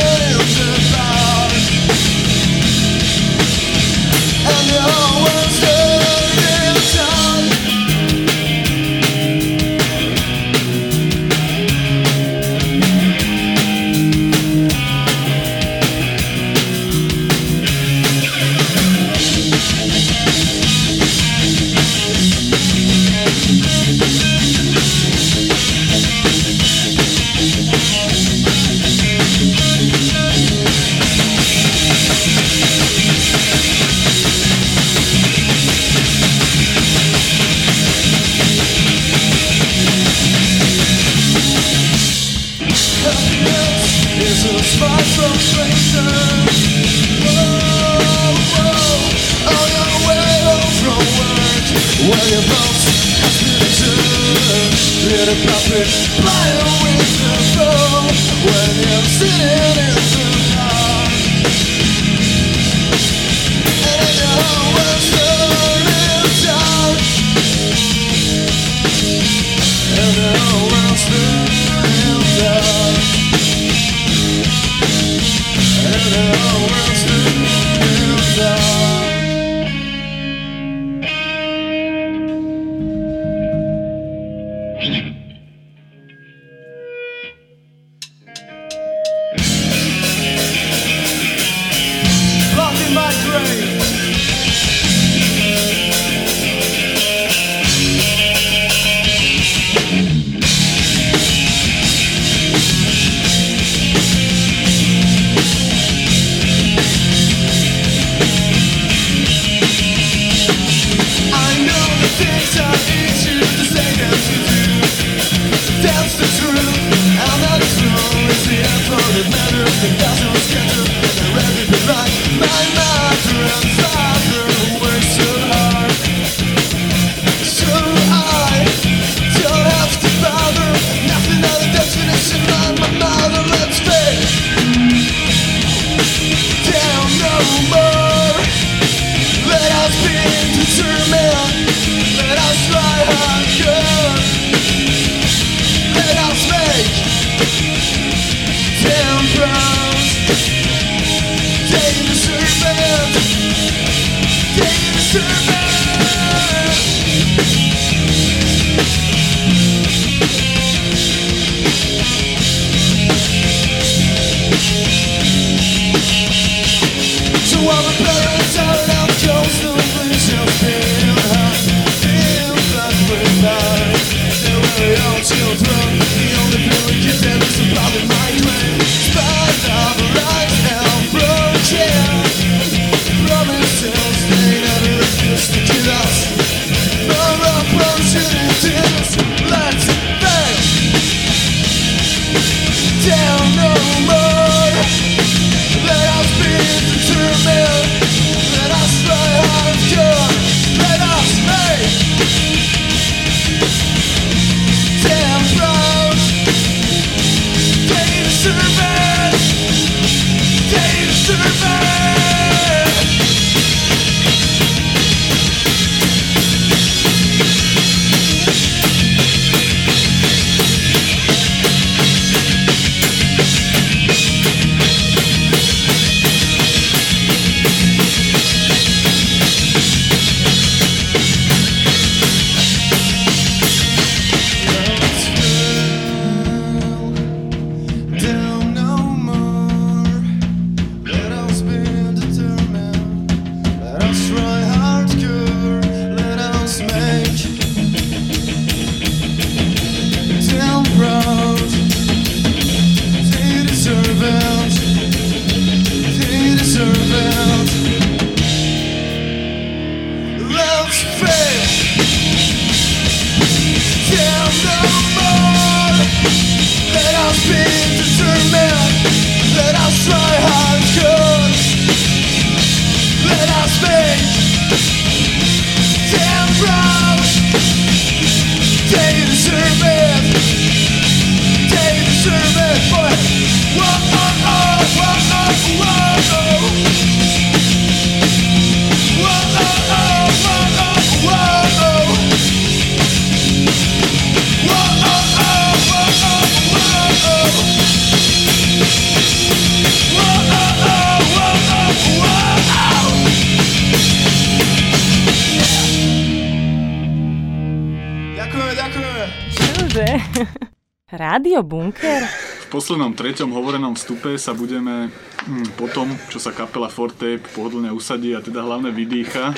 Rádio Bunker? V poslednom treťom hovorenom vstupe sa budeme hm, potom, čo sa kapela Forte pohodlne usadí a teda hlavne vydýcha,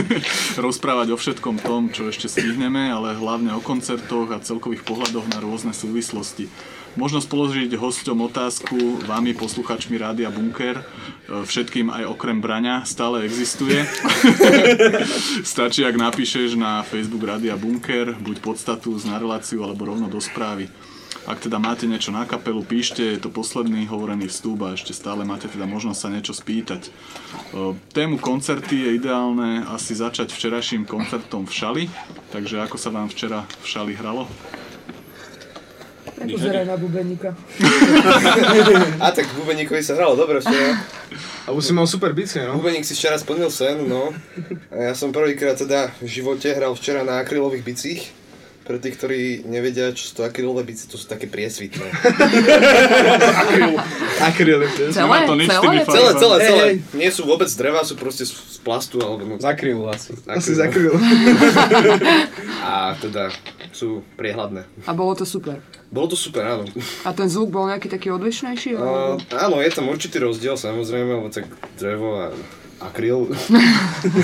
rozprávať o všetkom tom, čo ešte stihneme, ale hlavne o koncertoch a celkových pohľadoch na rôzne súvislosti. Možno položiť hosťom otázku, vami, posluchačmi Rádia Bunker, e, všetkým aj okrem Braňa, stále existuje. Stačí, ak napíšeš na Facebook Rádia Bunker, buď podstatu na reláciu, alebo rovno do správy. Ak teda máte niečo na kapelu, píšte, je to posledný hovorený vstup a ešte stále máte teda možnosť sa niečo spýtať. O, Tému koncerty je ideálne asi začať včerajším koncertom v Šali, takže ako sa vám včera v Šali hralo? Nepozeraj na bubeníka. A tak Bubeníkovi sa hralo dobre včera. A už si mal super bicie, no? Bubeník si včera splnil sen, no. A ja som prvýkrát teda v živote hral včera na akrylových bicích. Pre tých, ktorí nevedia, čo sú to akrylové bicie, to sú také priesvitné. Akryl. Akryl. Celé? To nič Celé? Celé, celé, celé. Hej. Nie sú vôbec z dreva, sú proste z, z plastu alebo no. Zakryl asi. Asi zakryl. A teda sú priehľadné. A bolo to super. Bolo to super, áno. A ten zvuk bol nejaký taký odlišnejší? Uh, áno, je tam určitý rozdiel, samozrejme, lebo tak drevo a akryl.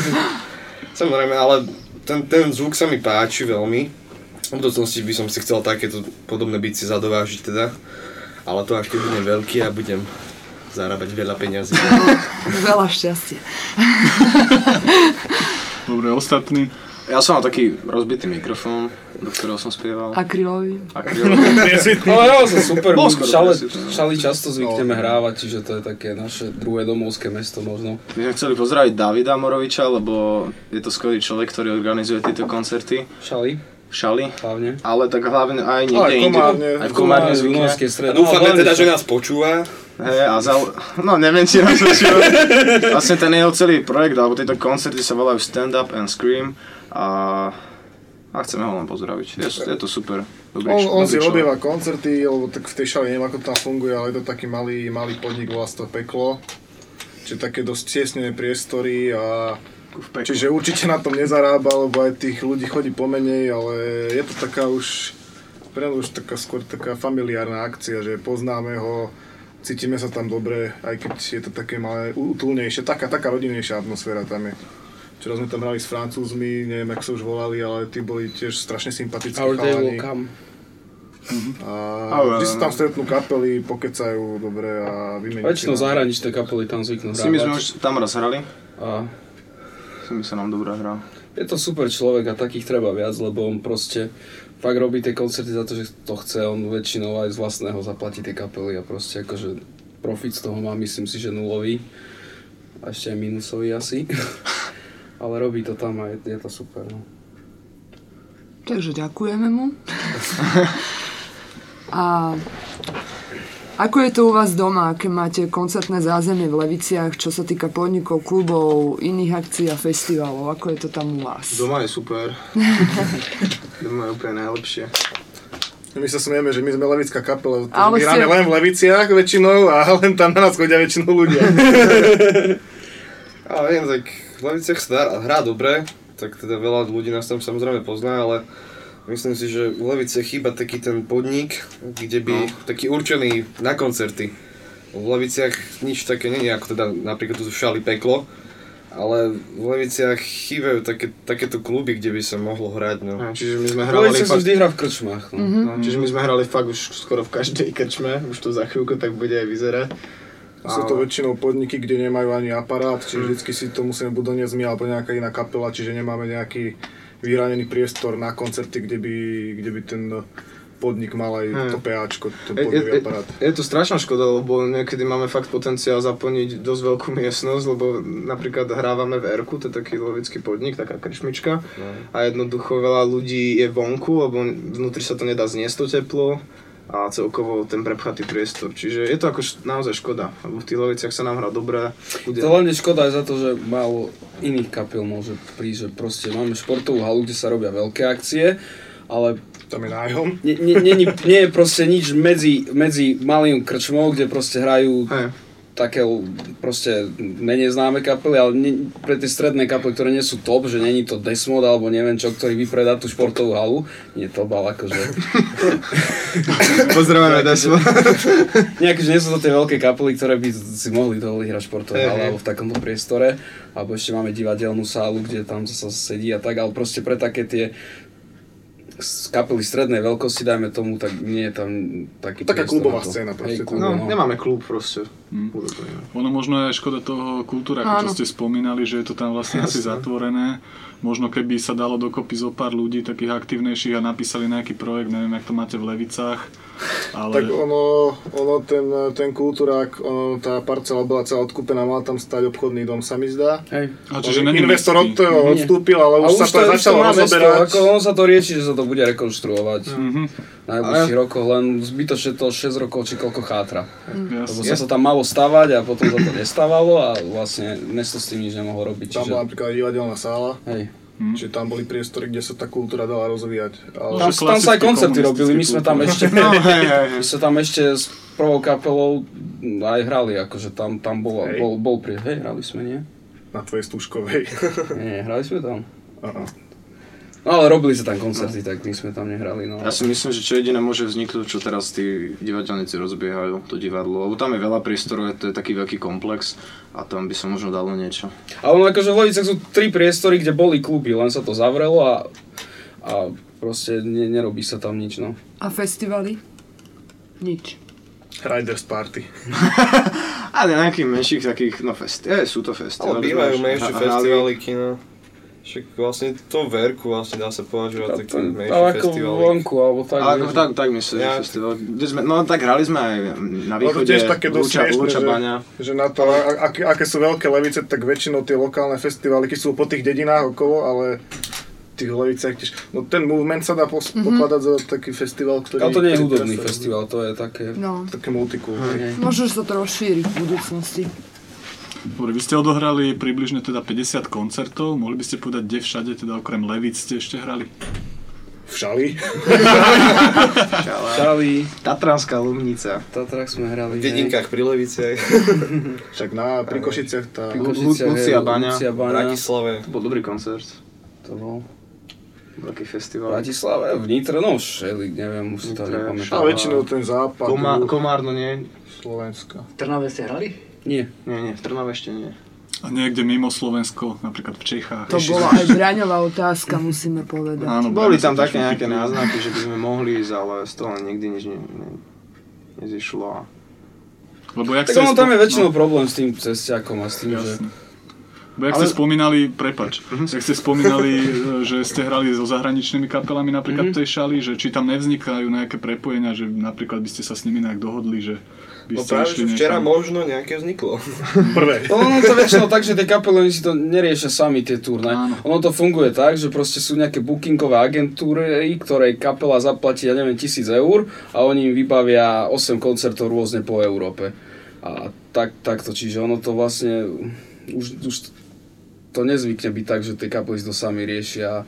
samozrejme, ale ten, ten zvuk sa mi páči veľmi. V budúcnosti by som si chcel takéto podobné bicie zadovážiť teda. Ale to až keď budem veľký a budem zarábať veľa peňazí. Veľa šťastia. Dobre, ostatní. Ja som mal taký rozbitý mikrofón, do ktorého som spieval. Akrylový. Ale hral sa super, Bol skoro šale, šali často zvykneme hrávať, čiže to je také naše druhé domovské mesto možno. My sme chceli pozdraviť Davida Moroviča, lebo je to skvelý človek, ktorý organizuje tieto koncerty. Šali, V Šali. hlavne. Ale tak hlavne aj niekde aj inde. Komárne. Aj v Komárne v zvykne. Dunajskej A strede. dúfame hlavne teda, že Šali. nás počúva. Hej, a za... No neviem, či nás počúva. Vlastne ten jeho celý projekt, alebo tieto koncerty sa volajú Stand Up and Scream. A, a chceme ho len pozdraviť. Je, je to super. Dobrý, On, on si dobrý robieva koncerty, lebo tak v tej šale neviem, ako to tam funguje, ale je to taký malý, malý podnik, volá to Peklo. Čiže také dosť tiesnené priestory a Čiže určite na tom nezarába, lebo aj tých ľudí chodí pomenej, ale je to taká už, pre už taká skôr taká familiárna akcia, že poznáme ho, cítime sa tam dobre, aj keď je to také malé, útulnejšie, taká, taká rodinnejšia atmosféra tam je. Včera sme tam hrali s Francúzmi, neviem, jak sa už volali, ale tí boli tiež strašne sympatickí Our day will chalani. come. A Ale- vždy sa tam stretnú kapely, pokecajú dobre a vymeniť Väčšinou zahraničné kapely tam zvyknú S nimi sme hrávať. už tam raz hrali. A Nimi sa nám dobrá hra. je to super človek a takých treba viac, lebo on proste fakt robí tie koncerty za to, že to chce, on väčšinou aj z vlastného zaplatí tie kapely a proste akože profit z toho má myslím si, že nulový a ešte aj minusový asi. Ale robí to tam a je, je to super. No. Takže ďakujeme mu. A ako je to u vás doma, keď máte koncertné zázemie v Leviciach, čo sa týka podnikov, klubov, iných akcií a festivalov? Ako je to tam u vás? Doma je super. Doma je úplne najlepšie. My sa smieme, že my sme levická kapela, Ale my ste- hráme len v Leviciach väčšinou a len tam na nás chodia väčšinou ľudia. Ale viem, tak v Leviciach sa hrá dobre, tak teda veľa ľudí nás tam samozrejme pozná, ale myslím si, že v Leviciach chýba taký ten podnik, kde by, no. taký určený na koncerty. V Leviciach nič také není, ako teda napríklad tu v Šali peklo, ale v Leviciach chýbajú také, takéto kluby, kde by sa mohlo hrať. No. No, čiže my sme hrávali Leviciach sa fakt... vždy hrá v krčmách. No. Mhm. No, čiže my sme hrali fakt už skoro v každej krčme, už to za chvíľku tak bude aj vyzerať. Sú to väčšinou podniky, kde nemajú ani aparát, čiže vždycky si to musíme buď doniesť my alebo nejaká iná kapela, čiže nemáme nejaký vyhranený priestor na koncerty, kde by, kde by ten podnik mal aj Hmm. to PAčko, ten Je, je, podivý je, aparát. je to strašná škoda, lebo niekedy máme fakt potenciál zaplniť dosť veľkú miestnosť, lebo napríklad hrávame v Erku, to je taký lovický podnik, taká krčmička a jednoducho veľa ľudí je vonku, lebo vnútri sa to nedá zniesť to teplo a celkovo ten prepchatý priestor. Čiže je to ako š- naozaj škoda, lebo v tých loviciach sa nám hrá dobre. Bude... To hlavne škoda aj za to, že málo iných kapiel môže prísť, že proste máme športovú halu, kde sa robia veľké akcie, ale tam je nájom. Nie, nie, nie, nie je proste nič medzi, medzi malým krčmou, kde proste hrajú Hej. Také proste menej známe kapely, ale nie, pre tie stredné kapely, ktoré nie sú top, že není to Desmod alebo neviem čo, ktorý vypredá tú športovú halu, nie top, ale akože... Pozdravujeme Desmo. Nejaké, že nie sú to tie veľké kapely, ktoré by si mohli dovoliť hrať hale hej. alebo v takomto priestore. Alebo ešte máme divadelnú sálu, kde tam sa sedí a tak, ale proste pre také tie s- kapely strednej veľkosti, dajme tomu, tak nie je tam taký Taká klubová scéna proste, Hej, klub, No, no. nemáme klub proste. Ono možno je aj škoda toho kultúra, ako čo ste spomínali, že je to tam vlastne asi Jasné. zatvorené. Možno keby sa dalo dokopy zo pár ľudí takých aktívnejších a napísali nejaký projekt, neviem, jak to máte v Levicách, ale... Tak ono, ono ten, ten kultúrák, ono, tá parcela bola celá odkúpená, mal tam stať obchodný dom, sa mi zdá. Hej. A čiže není Investor od toho odstúpil, ale A už sa to už začalo rozoberať. Ako on sa to rieši, že sa to bude rekonštruovať. Mhm. V najbližších rokoch, len zbytočne to 6 rokov či koľko chátra. Jasne. Lebo sa to tam malo stavať a potom sa to nestávalo a vlastne mesto s tým nič nemohlo robiť. Tam Čiže... bola napríklad divadelná sála. Hej. Čiže tam boli priestory, kde sa tá kultúra dala rozvíjať. Ale... Tam, tam sa aj koncerty robili, my sme tam ešte, No, hej, hej, my sme tam ešte s prvou kapelou aj hrali, akože tam, tam bol, Hej. bol, bol pri, hej, hrali sme, nie? Na tvojej stúškovej. Nie, hrali sme tam. Aha. No ale robili sa tam koncerty, tak my sme tam nehrali, no. Ja si myslím, že čo jediné môže vzniknúť, čo teraz tí divadelníci rozbiehajú, to divadlo, lebo tam je veľa priestorov, je to je taký veľký komplex a tam by sa možno dalo niečo. A ono akože v Levicách sú tri priestory, kde boli kluby, len sa to zavrelo a, a proste ne, nerobí sa tam nič, no. A festivaly? Nič. Riders Party. A nejakých menších takých, no festi- je, sú to Ale festivaly. bývajú vieš, menšie festivaly, kina. Však vlastne to verku vlastne dá sa považovať za taký menší Ale ako festival. vonku, alebo tak. Ale tak, tak myslím, že Ja- festival. Sme, no tak hrali sme aj na No to východe, tiež také Lúča, Lúča že, Baňa. že na to, a- aké, sú veľké levice, tak väčšinou tie lokálne festivály sú po tých dedinách okolo, ale tých leviciach tiež. No ten movement sa dá pos- Mhm. pokladať za taký festival, ktorý... Ale to nie je hudobný festival, to je také... No. Také multikultúrne. Že sa to rozšíri v budúcnosti. Dobre, vy ste odohrali približne teda 50 koncertov, mohli by ste povedať, kde všade, teda okrem Levic ste ešte hrali? V šali. Šali. Tatranská Lumnica. V Tatrách sme hrali. V dedinkách pri Leviciach. Však na, pri Košiciach tá... Pri Košiciach, Lucia Baňa. Lucia Baňa. Bratislave. To bol dobrý koncert. To bol Veľký festival. Bratislave, v Nitre, no šeli, neviem, už si to nepamätám. Ale väčšinou ten západ. Komárno nie? Slovenska. V Trnave ste hrali? Nie. Nie, nie, v Trnave ešte nie. A niekde mimo Slovensko, napríklad v Čechách. To bola aj Braňová otázka, musíme povedať. Áno, Boli tam také nejaké náznaky, že by sme mohli ísť, ale z toho nikdy nič ne, ne, nezišlo. A... Lebo jak Tak ste ono tam je väčšinou no, problém s tým cestiakom a s tým, že... Jasne. Bo jak ste Ale- spomínali, prepač, jak ste spomínali, e, že ste hrali so zahraničnými kapelami napríklad v tej šali, že či tam nevznikajú nejaké prepojenia, že napríklad by ste sa s nimi nejak dohodli, že by No práve, že včera niekam. možno nejaké vzniklo. Prvé. No, ono to väčšinou tak, že tie kapely oni si to neriešia sami tie turné. Áno. Ono to funguje tak, že proste sú nejaké bookingové agentúry, ktorej kapela zaplatí, ja neviem, tisíc eur a oni im vybavia 8 koncertov rôzne po Európe. A tak, takto, čiže ono to vlastne už, už to nezvykne byť tak, že tie kapely si to sami riešia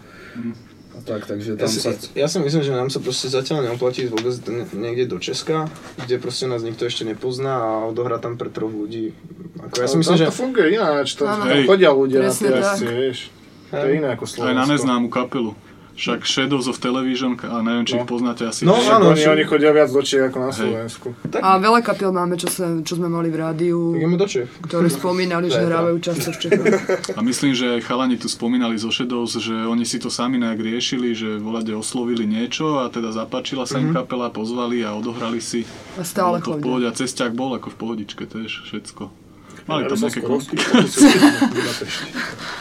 a tak, takže Ja tam si, sa... ja si myslím, že nám sa proste zatiaľ neoplatí vôbec niekde do Česka, kde proste nás nikto ešte nepozná a odohrá tam pre troch ľudí. Ako ja si myslím, že... to funguje ináč, tam tam chodia ľudia na tie vieš. To je iné ako Slovensko. Aj na neznámu kapelu. Však Shadows of Television, a neviem, či ich poznáte asi. No, áno, oni, oni chodia viac do Čiech ako na Hej. Slovensku. A veľa kapiel máme, čo, sa, čo sme mali v rádiu, Tak ideme do Čech. ktorí spomínali, že hrávajú často v Čechách. A myslím, že aj chalani tu spomínali zo Shadows, že oni si to sami nejak riešili, že volade oslovili niečo a teda zapáčila sa im kapela, pozvali a odohrali si. A stále Bolo to v pohode a cesťák bol ako v pohodičke, to je všetko. Mali tam nejaké konky.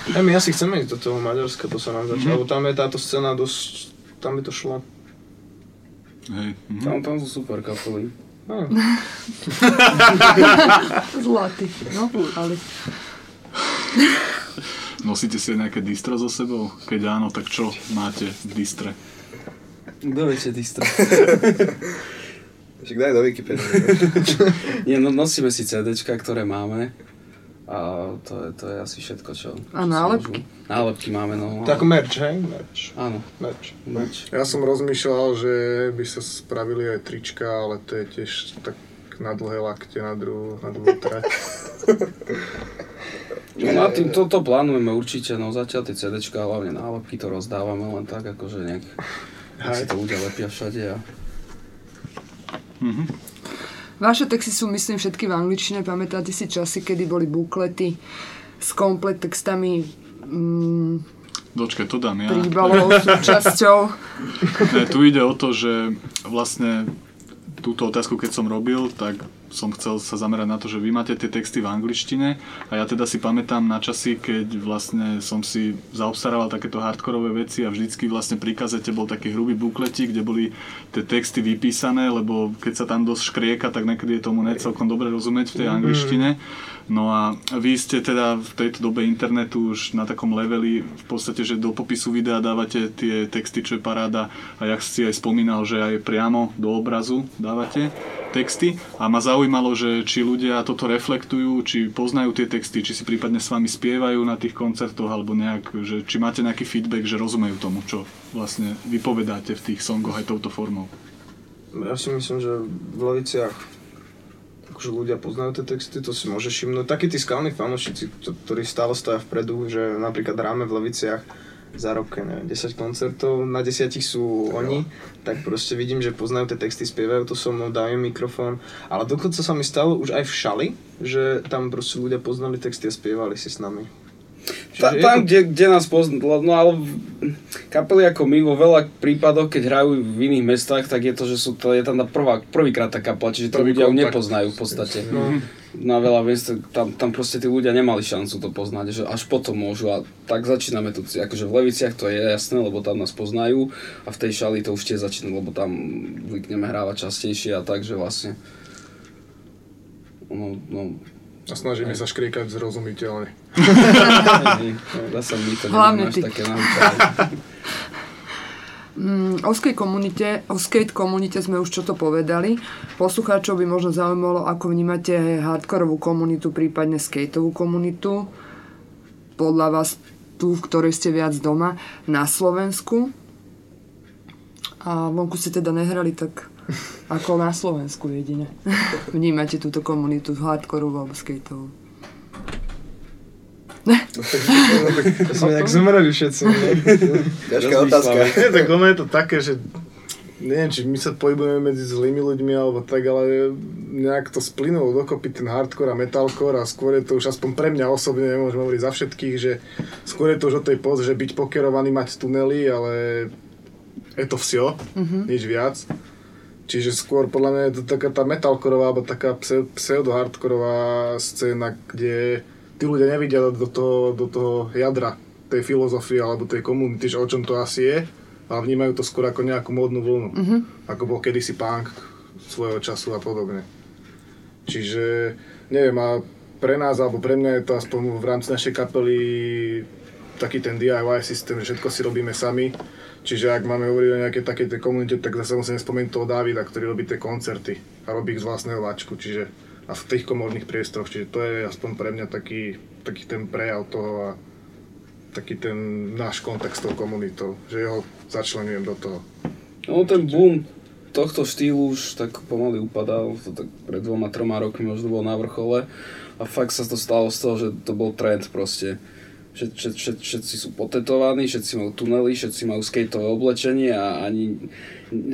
Ja, my asi chceme ísť do toho Maďarska, to sa nám Mhm. začalo, lebo tam je táto scéna dosť... Tam by to šlo. Hej, mhm. Tam, tam sú super kapely. Zlatý, no, ale Nosíte si nejaké distro so sebou? Keď áno, tak čo máte v distre? Kto viete, distra? Však daj do Wikipédie. Nie, no, nosíme si CDčka, ktoré máme. A to je, to je asi všetko, čo... A nálepky? môžu- Nálepky máme, no. Ako merch, hej? Merch. Áno. Merch. Merch. Ja som rozmýšľal, že by sa spravili aj trička, ale to je tiež tak na dlhé lakte, na druhú, na druhú trať. No na tým, toto plánujeme určite, no zatiaľ tie CDčka, hlavne nálepky to rozdávame len tak, akože nejak, nejak si to ľudia lepia všade a... Vaše texty sú, myslím, všetky v angličtine. Pamätáte si časy, kedy boli buklety s komplet textami mm, Dočkaj, to dám ja. príbalov súčasťou? Ne, tu ide o to, že vlastne túto otázku, keď som robil, tak som chcel sa zamerať na to, že vy máte tie texty v angličtine a ja teda si pamätám na časy, keď vlastne som si zaobstaral takéto hardkorové veci a vždycky vlastne pri kazete bol taký hrubý bukletík, kde boli tie texty vypísané, lebo keď sa tam dosť škrieka, tak niekedy je tomu necelkom dobre rozumieť v tej angličtine. No a vy ste teda v tejto dobe internetu už na takom leveli v podstate, že do popisu videa dávate tie texty, čo je paráda a jak si aj spomínal, že aj priamo do obrazu dávate texty a ma zaujímalo, že či ľudia toto reflektujú, či poznajú tie texty, či si prípadne s vami spievajú na tých koncertoch alebo nejak, že či máte nejaký feedback, že rozumejú tomu, čo vlastne vypovedáte v tých songoch aj touto formou. Ja si myslím, že v Leviciach akože ľudia poznajú tie texty, to si môže všimnúť. Takí tí skalní fanúšici, to- ktorí stále stoja vpredu, že napríklad hráme v Leviciach za rok, neviem, 10 koncertov, na 10 sú oni, tak proste vidím, že poznajú tie texty, spievajú to so mnou, dajú mikrofón, ale dokonca sa mi stalo už aj v Šali, že tam proste ľudia poznali texty a spievali si s nami. Ta, tam, to- kde, kde nás poznali, no ale kapely ako my vo veľa prípadoch, keď hrajú v iných mestách, tak je to, že sú to, je tam prvá, prvýkrát tá kapela, čiže Prvý ľudia ju nepoznajú v podstate. No. Na veľa miest, tam, tam proste tí ľudia nemali šancu to poznať, že až potom môžu a tak začíname tu, akože v Leviciach to je jasné, lebo tam nás poznajú a v tej šali to už tie začína, lebo tam zvykneme hrávať častejšie a tak, že vlastne no, no, A snažíme sa škriekať zrozumiteľne. Zasa my to Hlavne ty. také. Mm, o skate komunite, o skate komunite sme už čo to povedali. Poslucháčov by možno zaujímalo, ako vnímate hardkorovú komunitu, prípadne skateovú komunitu. Podľa vás tu, v ktorej ste viac doma, na Slovensku. A vonku ste teda nehrali tak ako na Slovensku jedine. Vnímate túto komunitu hardkorovú alebo skateovú. To sme nejak zomreli všetci. Ťažká otázka. Tak ono je to také, že neviem, či my sa pohybujeme medzi zlými ľuďmi alebo tak, ale nejak to splynulo dokopy ten hardcore a metalcore a skôr je to už aspoň pre mňa osobne, nemôžem hovoriť za všetkých, že skôr je to už o tej poze, že byť pokerovaný, mať tunely, ale je to vsio, Mhm. nič viac. Čiže skôr podľa mňa je to taká tá metalkorová alebo taká pse- pseudo-hardkorová scéna, kde tí ľudia nevidia do toho, do toho jadra tej filozofie alebo tej komunity, že o čom to asi je, ale vnímajú to skôr ako nejakú módnu vlnu. Mhm. Ako bol kedysi punk svojho času a podobne. Čiže neviem, a pre nás alebo pre mňa je to aspoň v rámci našej kapely taký ten DIY systém, že všetko si robíme sami. Čiže ak máme hovoriť o nejakej takej komunite, tak zase musíme spomenúť toho Davida, ktorý robí tie koncerty a robí ich z vlastného váčku, čiže a v tých komorných priestoroch, čiže to je aspoň pre mňa taký, taký ten prejav toho a taký ten náš kontext s tou komunitou, že ho začlenujem do toho. No ten boom tohto štýlu už tak pomaly upadal, to tak pred dvoma, troma rokmi možno bol na vrchole a fakt sa to stalo z toho, že to bol trend proste. Všet, všet, všet, všetci sú potetovaní, všetci majú tunely, všetci majú skateové oblečenie a ani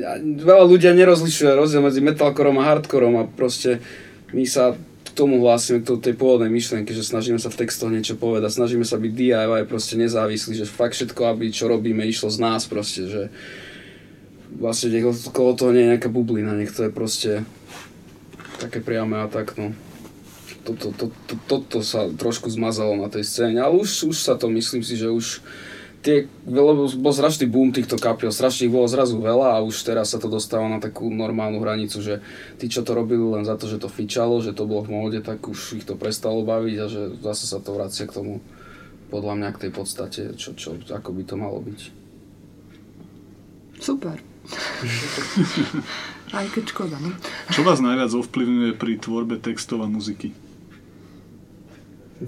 a veľa ľudia nerozlišuje rozdiel medzi metalcorom a hardcorom a proste my sa k tomu hlásime, k tej pôvodnej myšlienke, že snažíme sa v textoch niečo povedať, snažíme sa byť DIY, proste nezávislí, že fakt všetko, aby čo robíme, išlo z nás proste, že vlastne okolo toho nie je nejaká bublina, nech to je proste také priame a tak, no. Toto, to, to, toto sa trošku zmazalo na tej scéne, ale už, už sa to, myslím si, že už tie, lebo bol strašný boom týchto kapiel, strašne ich bolo zrazu veľa a už teraz sa to dostáva na takú normálnu hranicu, že tí, čo to robili len za to, že to fičalo, že to bolo v móde, tak už ich to prestalo baviť a že zase sa to vracia k tomu, podľa mňa k tej podstate, čo, čo, ako by to malo byť. Super. Aj keď škoda, no. Čo vás najviac ovplyvňuje pri tvorbe textov a muziky?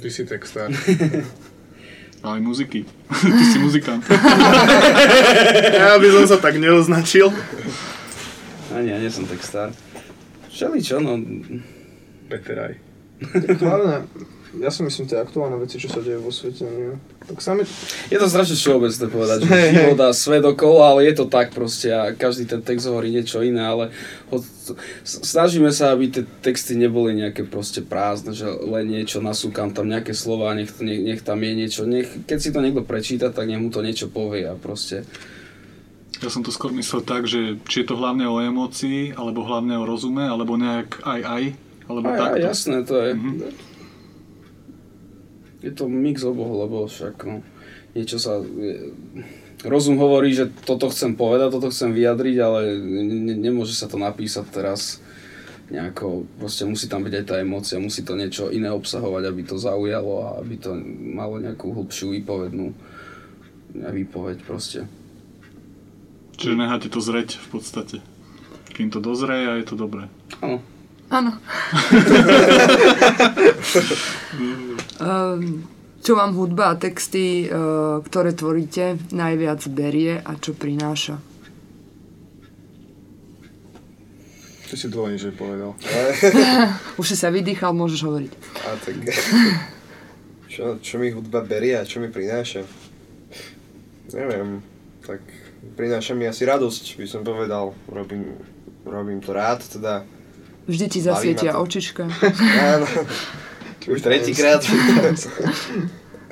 Ty si textár. Ale muziky. Ty si muzikant. ja by som sa tak neoznačil. Ani ja nie som textár. Všeličo, no. Peteraj. Hlavne, ja si myslím, tie aktuálne veci, čo sa dejú vo svete, nie? Tak sami... Je to strašne všeobecné povedať, že život a svet okolo, ale je to tak proste a každý ten text hovorí niečo iné, ale ho, snažíme sa, aby tie texty neboli nejaké proste prázdne, že len niečo nasúkam tam nejaké slova, nech, nech, nech tam je niečo, nech, keď si to niekto prečíta, tak nech mu to niečo povie a proste Ja som to skôr myslel tak, že či je to hlavne o emócii, alebo hlavne o rozume, alebo nejak aj aj, alebo Aj, takto. aj, jasné, to je. Mhm. Je to mix oboch, lebo však no, niečo sa... Je, rozum hovorí, že toto chcem povedať, toto chcem vyjadriť, ale ne, nemôže sa to napísať teraz nejako, proste musí tam byť aj tá emócia, musí to niečo iné obsahovať, aby to zaujalo a aby to malo nejakú hlbšiu výpovednú výpoveď proste. Čiže necháte to zreť v podstate. Kým to dozrie a je to dobré. Áno. Áno. um, čo vám hudba a texty, uh, ktoré tvoríte, najviac berie a čo prináša? Čo si dôvodne, že povedal. Už si sa vydýchal, môžeš hovoriť. A tak... Čo, čo mi hudba berie a čo mi prináša? Neviem, tak prináša mi asi radosť, by som povedal. Robím, robím to rád, teda. Vždy ti zasvietia očička. Áno. Už tretíkrát.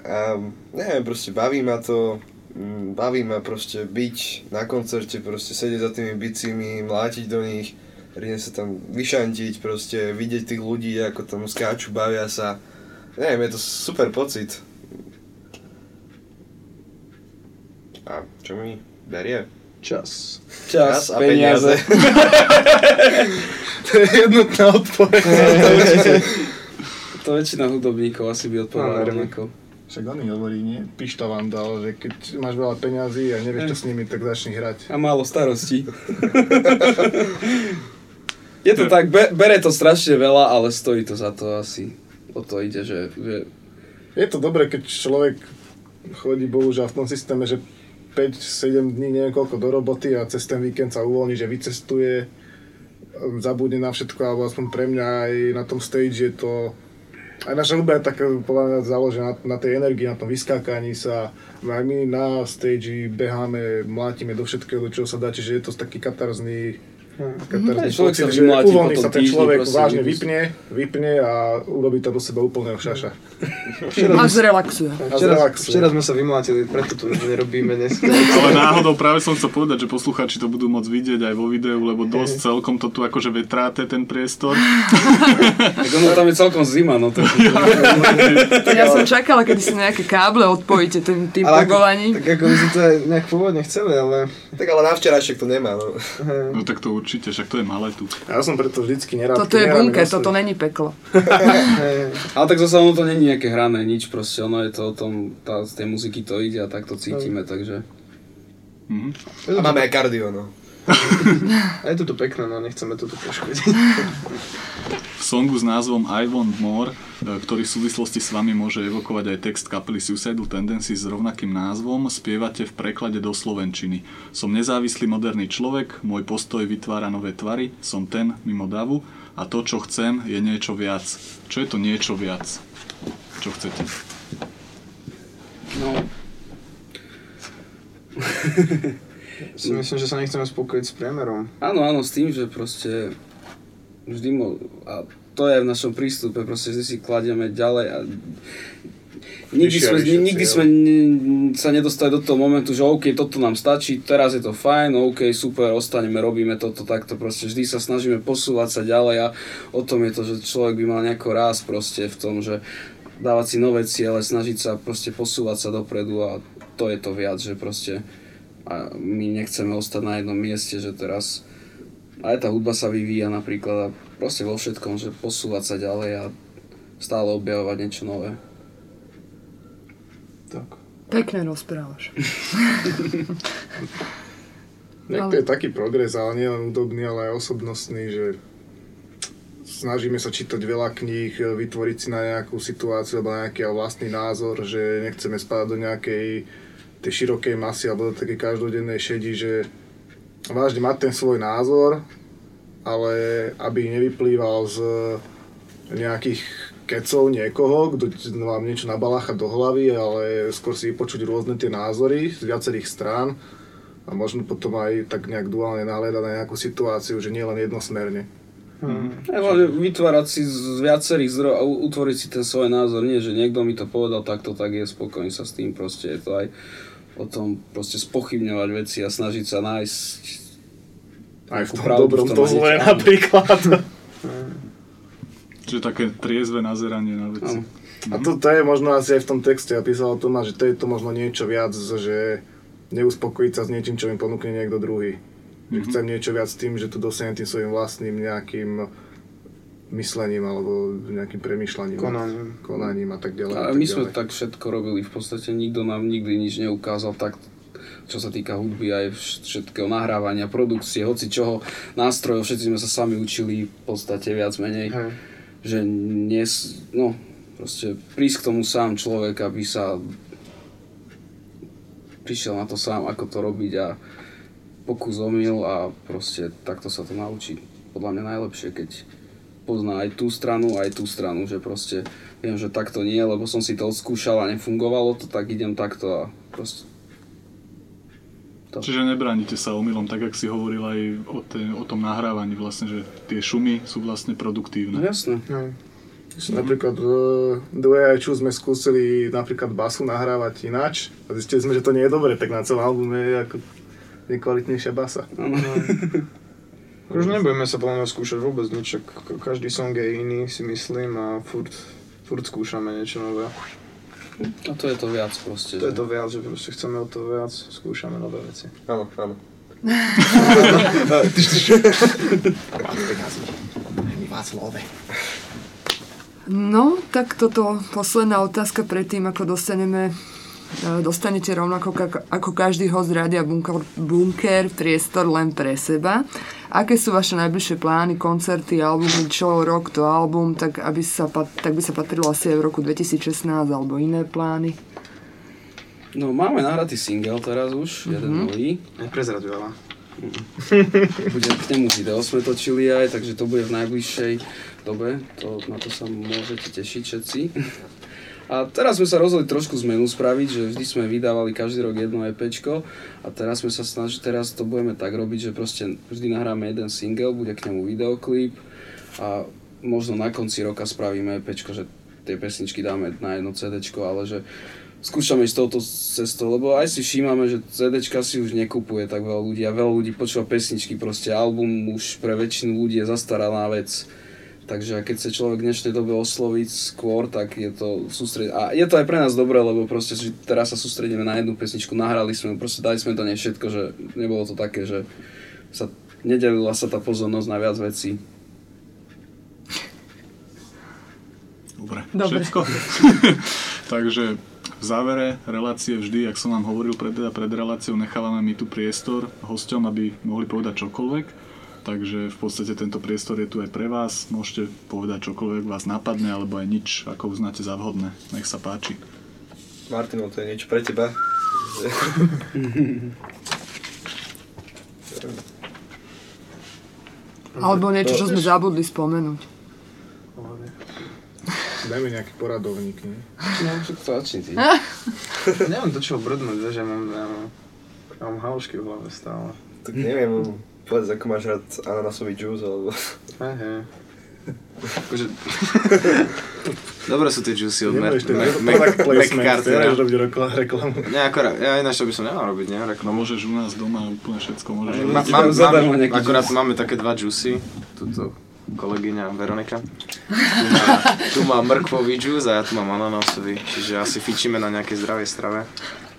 um, neviem, proste baví ma to, mm, baví ma proste byť na koncerte, proste sedieť za tými bicimi, mlátiť do nich, riadne sa tam vyšantiť, proste vidieť tých ľudí, ako tam skáču, bavia sa. Neviem, je to super pocit. A čo mi berie? Čas. Čas, peniaze. to je jednotná odpoveď. to, väčšina hudobníkov asi by odpovedala rovnako. Však on mi hovorí, nie? Pišta vám dal, že keď máš veľa peňazí a nevieš čo s nimi, tak začni hrať. A málo starostí. Je to tak, be, bere to strašne veľa, ale stojí to za to asi. O to ide, že, že Je to dobré, keď človek chodí bohužiaľ v tom systéme, že 5-7 dní, neviem koľko do roboty a cez ten víkend sa uvoľní, že vycestuje, zabudne na všetko, alebo aspoň pre mňa aj na tom stage je to aj naša hudba je taká podľa mňa založená na, na tej energii, na tom vyskákaní sa. Aj my na stage beháme, mlátime do všetkého, čoho sa dá, čiže je to taký katarzný katarzný Aj človek sa pocit, že vymláti uvoľní sa ten človek, proste, vážne vypne, vypne a urobí to do seba úplného šaša. A zrelaxuje. A Včera, zrelaxuje. včera sme sa vymlátili, preto to nerobíme dneska. Ale náhodou práve som chcel povedať, že poslucháči to budú môcť vidieť aj vo videu, lebo dosť celkom to tu akože vetráte ten priestor. tak ono tam je celkom zima, no to... Tak ja som čakala, kedy si nejaké káble odpojíte tým, tým pogovaním. Tak ako by sme to aj nejak pôvodne chceli, ale... Tak ale na včerajšek to nemá, no. No tak to určite, však to je malé tu. Ja som preto vždycky nerád. Toto je na toto není peklo. Ale tak zase ono to není nejaké hrané, nič proste, ono je to o tom, tá, z tej muziky to ide a tak to cítime, takže... A máme aj kardio, no. A je to tu pekné, no nechceme to tu poškodiť. Songu s názvom I Want More, e, ktorý v súvislosti s vami môže evokovať aj text kapely Suicidal Tendency s rovnakým názvom, spievate v preklade do slovenčiny. Som nezávislý moderný človek, môj postoj vytvára nové tvary, som ten mimo davu a to, čo chcem, je niečo viac. Čo je to niečo viac? Čo chcete? No, Si myslím, že sa nechceme spokojiť s priemerom. áno, áno, s tým, že proste vždy mo... A to je v našom prístupe, proste si kladieme ďalej a nikdy sme, nikdy cieľ. sme ne- sa nedostali do toho momentu, že OK, toto nám stačí, teraz je to fajn, OK, super, ostaneme, robíme toto takto, proste vždy sa snažíme posúvať sa ďalej a o tom je to, že človek by mal nejako rásť proste v tom, že dávať si nové ciele, snažiť sa proste posúvať sa dopredu a to je to viac, že proste a my nechceme ostať na jednom mieste, že teraz aj tá hudba sa vyvíja napríklad a proste vo všetkom, že posúvať sa ďalej a stále objavovať niečo nové. Pekne rozprávaš. Nech to je taký progres, ale nie len hudobný, ale aj osobnostný, že snažíme sa čítať veľa kníh, vytvoriť si na nejakú situáciu alebo na nejaký vlastný názor, že nechceme spadať do nejakej tej širokej masy alebo do takej každodennej šedi, že vážne mať ten svoj názor, ale aby nevyplýval z nejakých kecov niekoho, kto vám niečo nabalácha do hlavy, ale skôr si vypočuť rôzne tie názory z viacerých strán a možno potom aj tak nejak duálne nahľadať na nejakú situáciu, že nie len jednosmerne. Aj hlavne vytvárať si z viacerých zdrojov a utvoriť si ten svoj názor. Nie, že niekto mi to povedal takto, tak je spokojný sa s tým. Proste je to aj potom proste spochybňovať veci a snažiť sa nájsť Aj v tom pravdu dobrom tom to a zlé niečo- napríklad. Čiže také triezve nazeranie na veci. A to, to je možno asi aj v tom texte, ja písal Tomáš, že to je to možno niečo viac, že neuspokojiť sa s niečím, čo mi ponúkne niekto druhý. Že Mhm. chcem niečo viac s tým, že to dosiahnem tým svojim vlastným nejakým myslením alebo nejakým premýšľaním. Konaním. Konaním a tak ďalej. A tak my sme ďalej. tak všetko robili, v podstate nikto nám nikdy nič neukázal tak, čo sa týka hudby aj vš- všetkého nahrávania, produkcie, hoci čoho, nástrojov, všetci sme sa sami učili v podstate viac menej. Hej. Že nes, no, proste prísť k tomu sám človek, aby sa prišiel na to sám, ako to robiť a pokus omyl a proste takto sa to naučí. Podľa mňa najlepšie, keď pozná aj tú stranu, aj tú stranu, že proste viem, že takto nie, lebo som si to odskúšal a nefungovalo to, tak idem takto a proste Čiže nebránite sa omylom, tak jak si hovoril aj o, te, o tom nahrávaní vlastne, že tie šumy sú vlastne produktívne. No jasné. Hej. Napríklad v The Way I Choose sme skúsili napríklad basu nahrávať ináč a zistili sme, že to nie je dobre, tak na celom albume je ako nekvalitnejšia basa. Už nebudeme sa podľa mňa skúšať vôbec nič, každý song je iný, si myslím, a furt, furt skúšame niečo nové. A to je to viac proste. To je to viac, že proste chceme o to viac, skúšame nové veci. Áno, áno. No, tak toto posledná otázka predtým, ako dostaneme dostanete rovnako ako každý host Rádia Bunker, Bunker priestor len pre seba. Aké sú vaše najbližšie plány, koncerty, albumy, čo rok to album, tak, aby sa, tak by sa patrilo asi aj v roku 2016 alebo iné plány? No máme nahratý single teraz už, mm-hmm. jeden nový. Neprezrať veľa. Bude k nemu video sme točili aj, takže to bude v najbližšej dobe, to, na to sa môžete tešiť všetci. A teraz sme sa rozhodli trošku zmenu spraviť, že vždy sme vydávali každý rok jedno EPčko a teraz sme sa snažili, teraz to budeme tak robiť, že proste vždy nahráme jeden single, bude k nemu videoklip a možno na konci roka spravíme EPčko, že tie pesničky dáme na jedno CDčko, ale že skúšame ísť touto cestou, lebo aj si všímame, že CDčka si už nekupuje tak veľa ľudí a veľa ľudí počúva pesničky, proste album už pre väčšinu ľudí je zastaralá vec. Takže keď sa človek v dnešnej dobe osloviť skôr, tak je to sústred... A je to aj pre nás dobré, lebo proste že teraz sa sústredíme na jednu pesničku, nahrali sme ju, proste dali sme to nie všetko, že nebolo to také, že sa nedelila sa tá pozornosť na viac vecí. Dobre, Dobre. všetko. Takže v závere relácie vždy, ak som vám hovoril pred, teda pred reláciou, nechávame my tu priestor hosťom, aby mohli povedať čokoľvek. Takže v podstate tento priestor je tu aj pre vás. Môžete povedať čokoľvek vás napadne, alebo aj nič, ako uznáte za vhodné. Nech sa páči. Martino, to je niečo pre teba. Alebo niečo, čo sme zabudli spomenúť. Dajme nejaký poradovník, nie? No, to začni ty. Neviem do čoho brdnúť, ja mám, ja mám, ja mám halušky v hlave stále. Tak neviem, povedz, ako máš rád ananasový džús, alebo... Hej. Akože, Dobre sú tie juicy od Mac, Cartera. chceš robiť rekla- reklamu. Nie, akorát, ja ináč to by som nemal robiť? No Reklamu. môžeš u nás doma úplne všetko. Môžeš Ma, robiť. mám, zadarmo nejaký akurát juice. máme také dva juicy, tuto kolegyňa Veronika. Tu má, tu má mrkvový juice a ja tu mám ananásový, čiže asi fičíme na nejakej zdravej strave.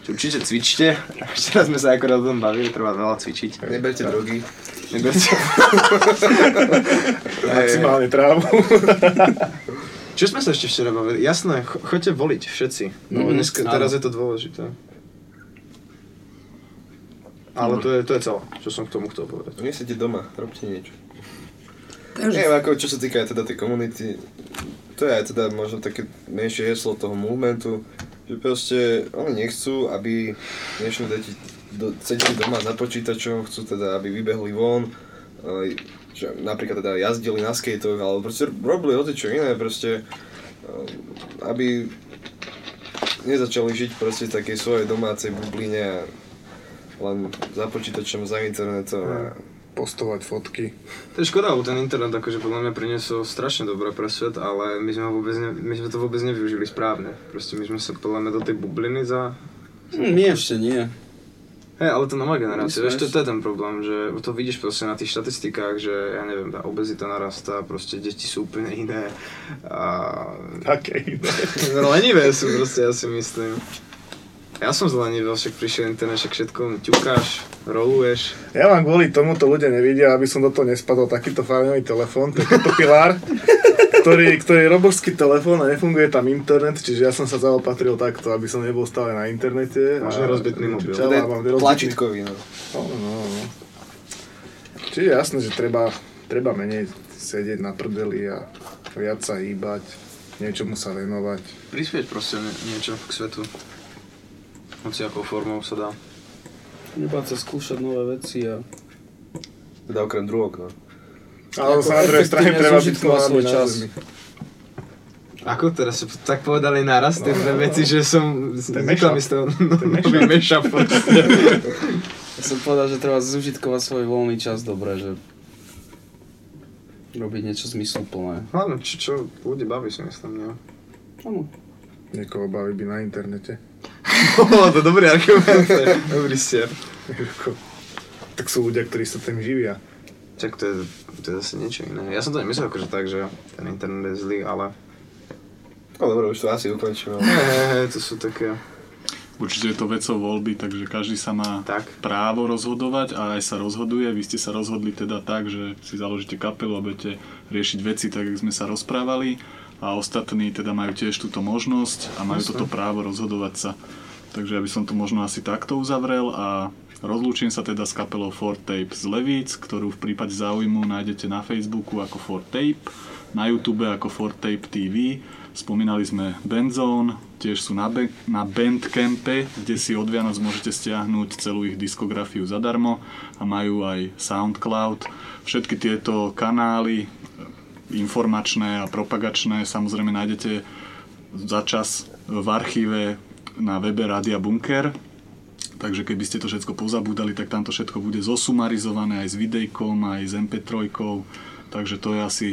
Určite cvičte, ešte raz sme sa akorát o tom bavili, treba veľa cvičiť. Neberte drogy. Neberte. Maximálne trávu. čo sme sa ešte včera bavili? Jasné, cho- choďte voliť všetci. No, Mhm, dneska, áno. teraz je to dôležité. Ale to je, to je celé, čo som k tomu chcel povedať. Nesedte doma, robte niečo. Takže- Neviem, ako čo sa týka aj teda tej komunity, to je aj teda možno také menšie heslo toho movementu, že proste oni nechcú, aby dnešní deti do, sedeli doma za počítačom, chcú teda, aby vybehli von, že napríklad teda jazdili na skatech, alebo proste robili hoci čo iné, proste, um, aby nezačali žiť proste v takej svojej domácej bubline a len za počítačom, za internetom a Postovať fotky. To je škoda, lebo ten internet akože podľa mňa priniesol strašne dobré pre svet, ale my sme, ho vôbec ne, my sme to vôbec nevyužili správne. Proste my sme sa podľa mňa do tej bubliny za Hm, my ešte nie. Hej, ale to nová generácia, vieš, to, to je ten problém, že to vidíš proste na tých štatistikách, že ja neviem, tá obezita narastá, proste deti sú úplne iné a... Také iné. Lenivé sú proste, ja si myslím. Ja som zlenivý, však prišiel internet, však všetko ťukáš, roluješ. Ja mám kvôli tomu, to ľudia nevidia, aby som do toho nespadol takýto fajnový telefón, to je Caterpillar, ktorý, ktorý je robožský telefón a nefunguje tam internet, čiže ja som sa zaopatril takto, aby som nebol stále na internete. Máš rozbitný mobil. Čau, a mám rozbitný- Tlačítkový, no. No, no, no. Čiže jasné, že treba, treba menej sedieť na prdeli a viac sa hýbať, niečomu sa venovať. Prispieť proste nie, niečo k svetu. Hoci akou formou sa dá. Nebáť sa skúšať nové veci a... Teda okrem druhok, no. Ale sa na druhej strane treba byť svoj čas. Ako teraz tak povedali naraz tie dve veci, že som zvykla mi z toho nový mashup. Ja som povedal, že treba zužitkovať svoj voľný čas dobre, že robiť niečo zmysluplné. Hlavne, čo, čo ľudí baví si myslím, nie? Áno. Niekoho baví by na internete. To je dobrý argument, dobrý stier. Ako- tak sú ľudia, ktorí sa tým živia. Čak to je, to je zase niečo iné. Ja som to nemyslel akože tak, že ten internet je zlý, ale... No dobre, už to asi ukončíme. To sú také... Určite je to vecou voľby, takže každý sa má Tak. právo rozhodovať a aj sa rozhoduje. Vy ste sa rozhodli teda tak, že si založíte kapelu a budete riešiť veci tak, jak sme sa rozprávali a ostatní teda majú tiež túto možnosť a majú toto právo rozhodovať sa. Takže ja by som to možno asi takto uzavrel a rozlúčim sa teda s kapelou Fort Tape z Levíc, ktorú v prípade záujmu nájdete na Facebooku ako Fort Tape, na YouTube ako Fort Tape TV. Spomínali sme Bandzone, tiež sú na, be- na Bandcampe, kde si od Vianoc môžete stiahnuť celú ich diskografiu zadarmo a majú aj Soundcloud. Všetky tieto kanály informačné a propagačné samozrejme nájdete za čas v archíve na webe Rádia Bunker. Takže keby ste to všetko pozabúdali, tak tam to všetko bude zosumarizované aj s videjkom, aj s MP3. Takže to je asi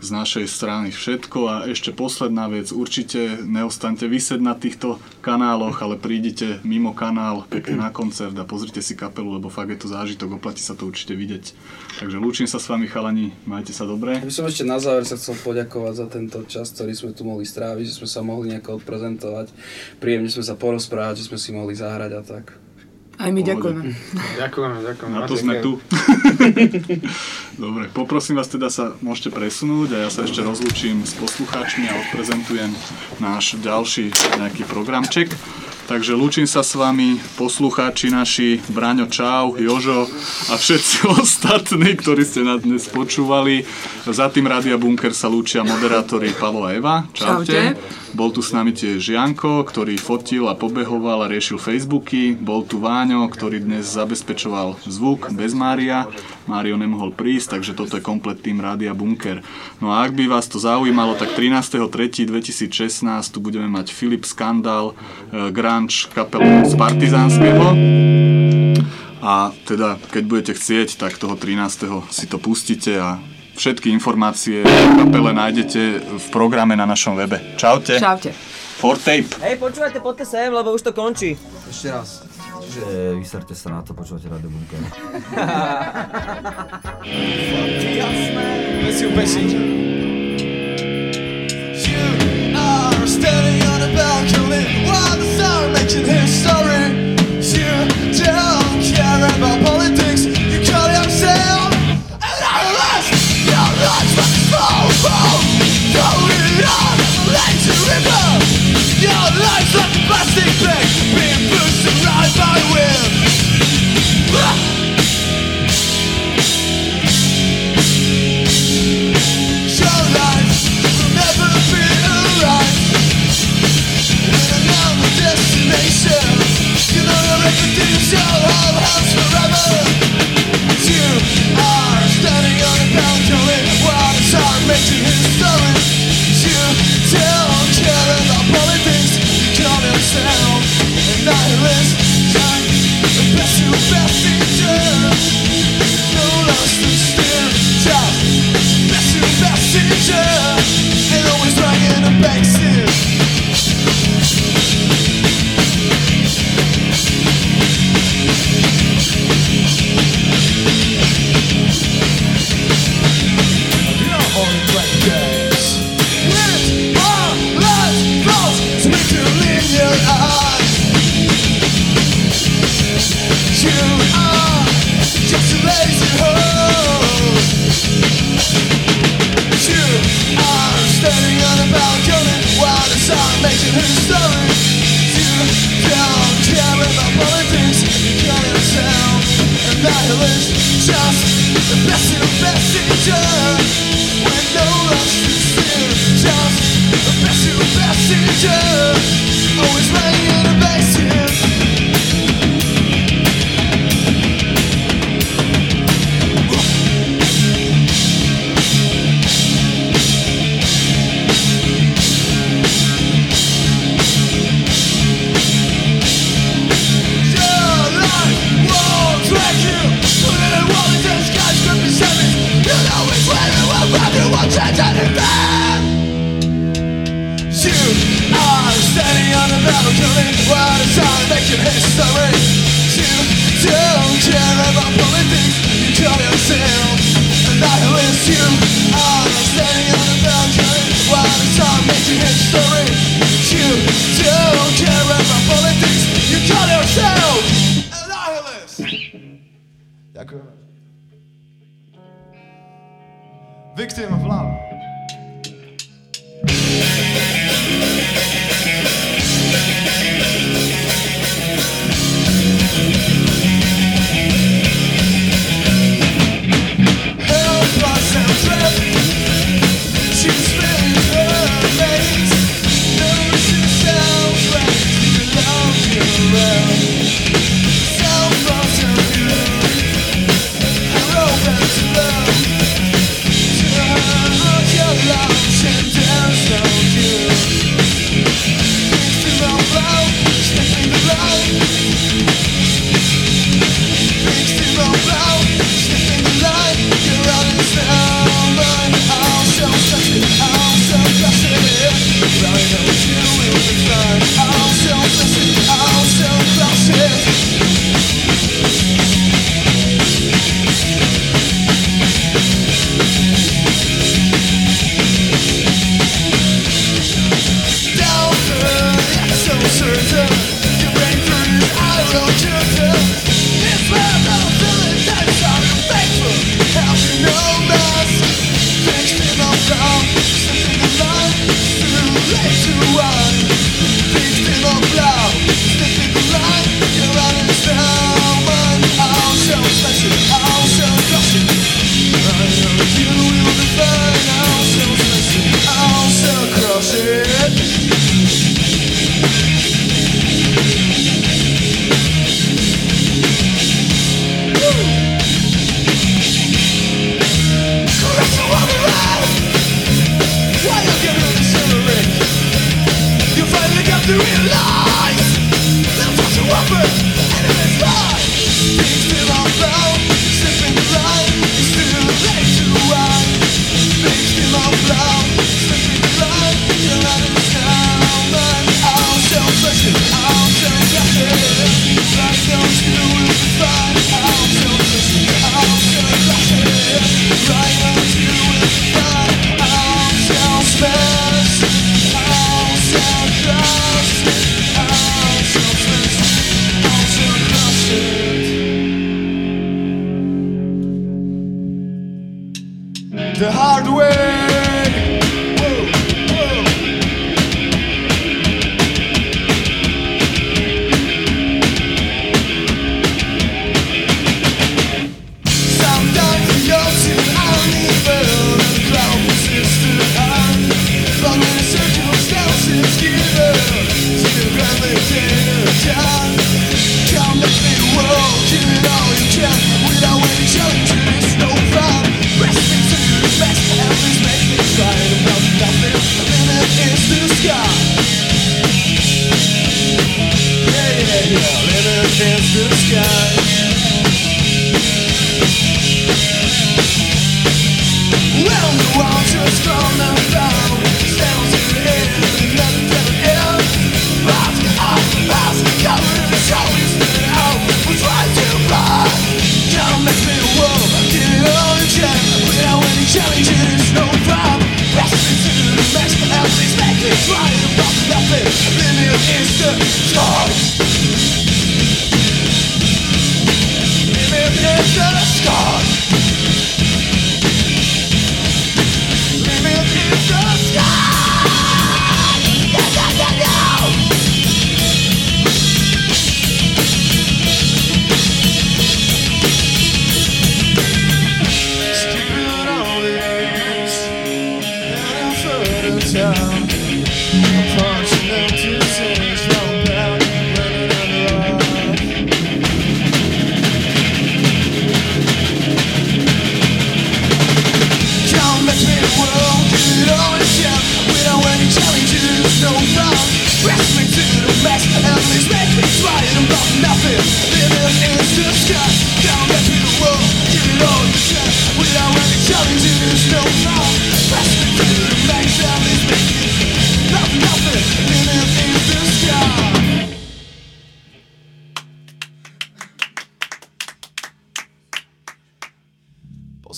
z našej strany všetko. A ešte posledná vec, určite neostaňte vysieť na týchto kanáloch, ale prídite mimo kanál pekne na koncert a pozrite si kapelu, lebo fakt je to zážitok, oplatí sa to určite vidieť. Takže lúčim sa s vami chalani, majte sa dobre. Ja by som ešte na záver sa chcel poďakovať za tento čas, ktorý sme tu mohli stráviť, že sme sa mohli nejako odprezentovať. Príjemne sme sa porozprávať, že sme si mohli zahrať a tak. Aj my ďakujeme. Ďakujeme, ďakujeme. Na to sme tu. Dobre, poprosím vás teda sa môžete presunúť a ja sa ešte rozlúčim s poslucháčmi a odprezentujem náš ďalší nejaký programček. Takže lúčim sa s vami, poslucháči naši, Braňo Čau, Jožo a všetci ostatní, ktorí ste nás dnes počúvali. Za tým Rádia Bunker sa lúčia moderátori Pavlo a Eva. Čaute. Čaute. Bol tu s nami tiež Janko, ktorý fotil a pobehoval a riešil Facebooky. Bol tu Váňo, ktorý dnes zabezpečoval zvuk bez Mária. Mário nemohol prísť, takže toto je komplet tým Rádia Bunker. No a ak by vás to zaujímalo, tak 13.3.2016 tu budeme mať Filip Skandal, eh, grunge kapelu z Partizánskeho. A teda, keď budete chcieť, tak toho 13. si to pustíte a všetky informácie o kapele nájdete v programe na našom webe. Čaute. Čaute. For tape. Hej, počúvajte, poďte sem, lebo už to končí. Ešte raz. Čiže vyserte sa na to, počúvate Radio Bunker. Messi, Messi. You standing on a balcony while the making history. You don't care about politics. You call yourself an. Your river. Your life's like a plastic bag being pushed around by wind.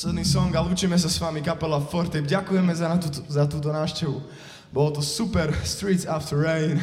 posledný song a lúčime sa s vami kapela Forte. Ďakujeme za, na túto, za túto návštevu. Bolo to super, Streets After Rain.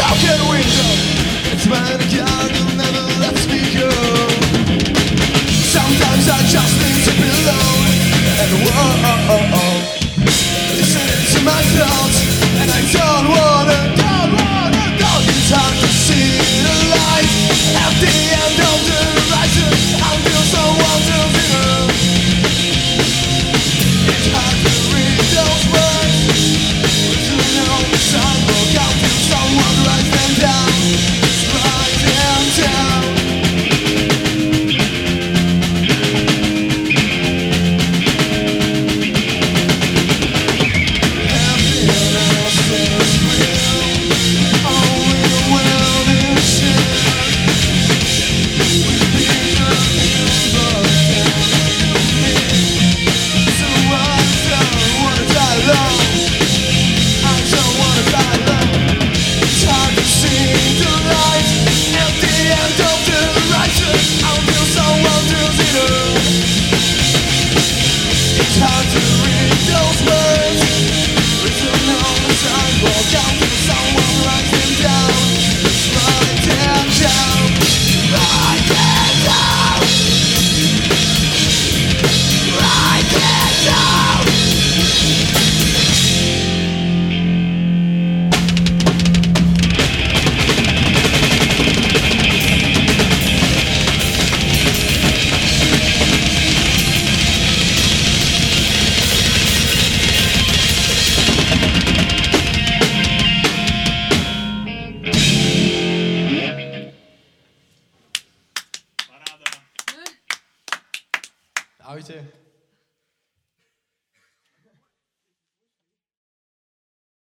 broken window. It's better.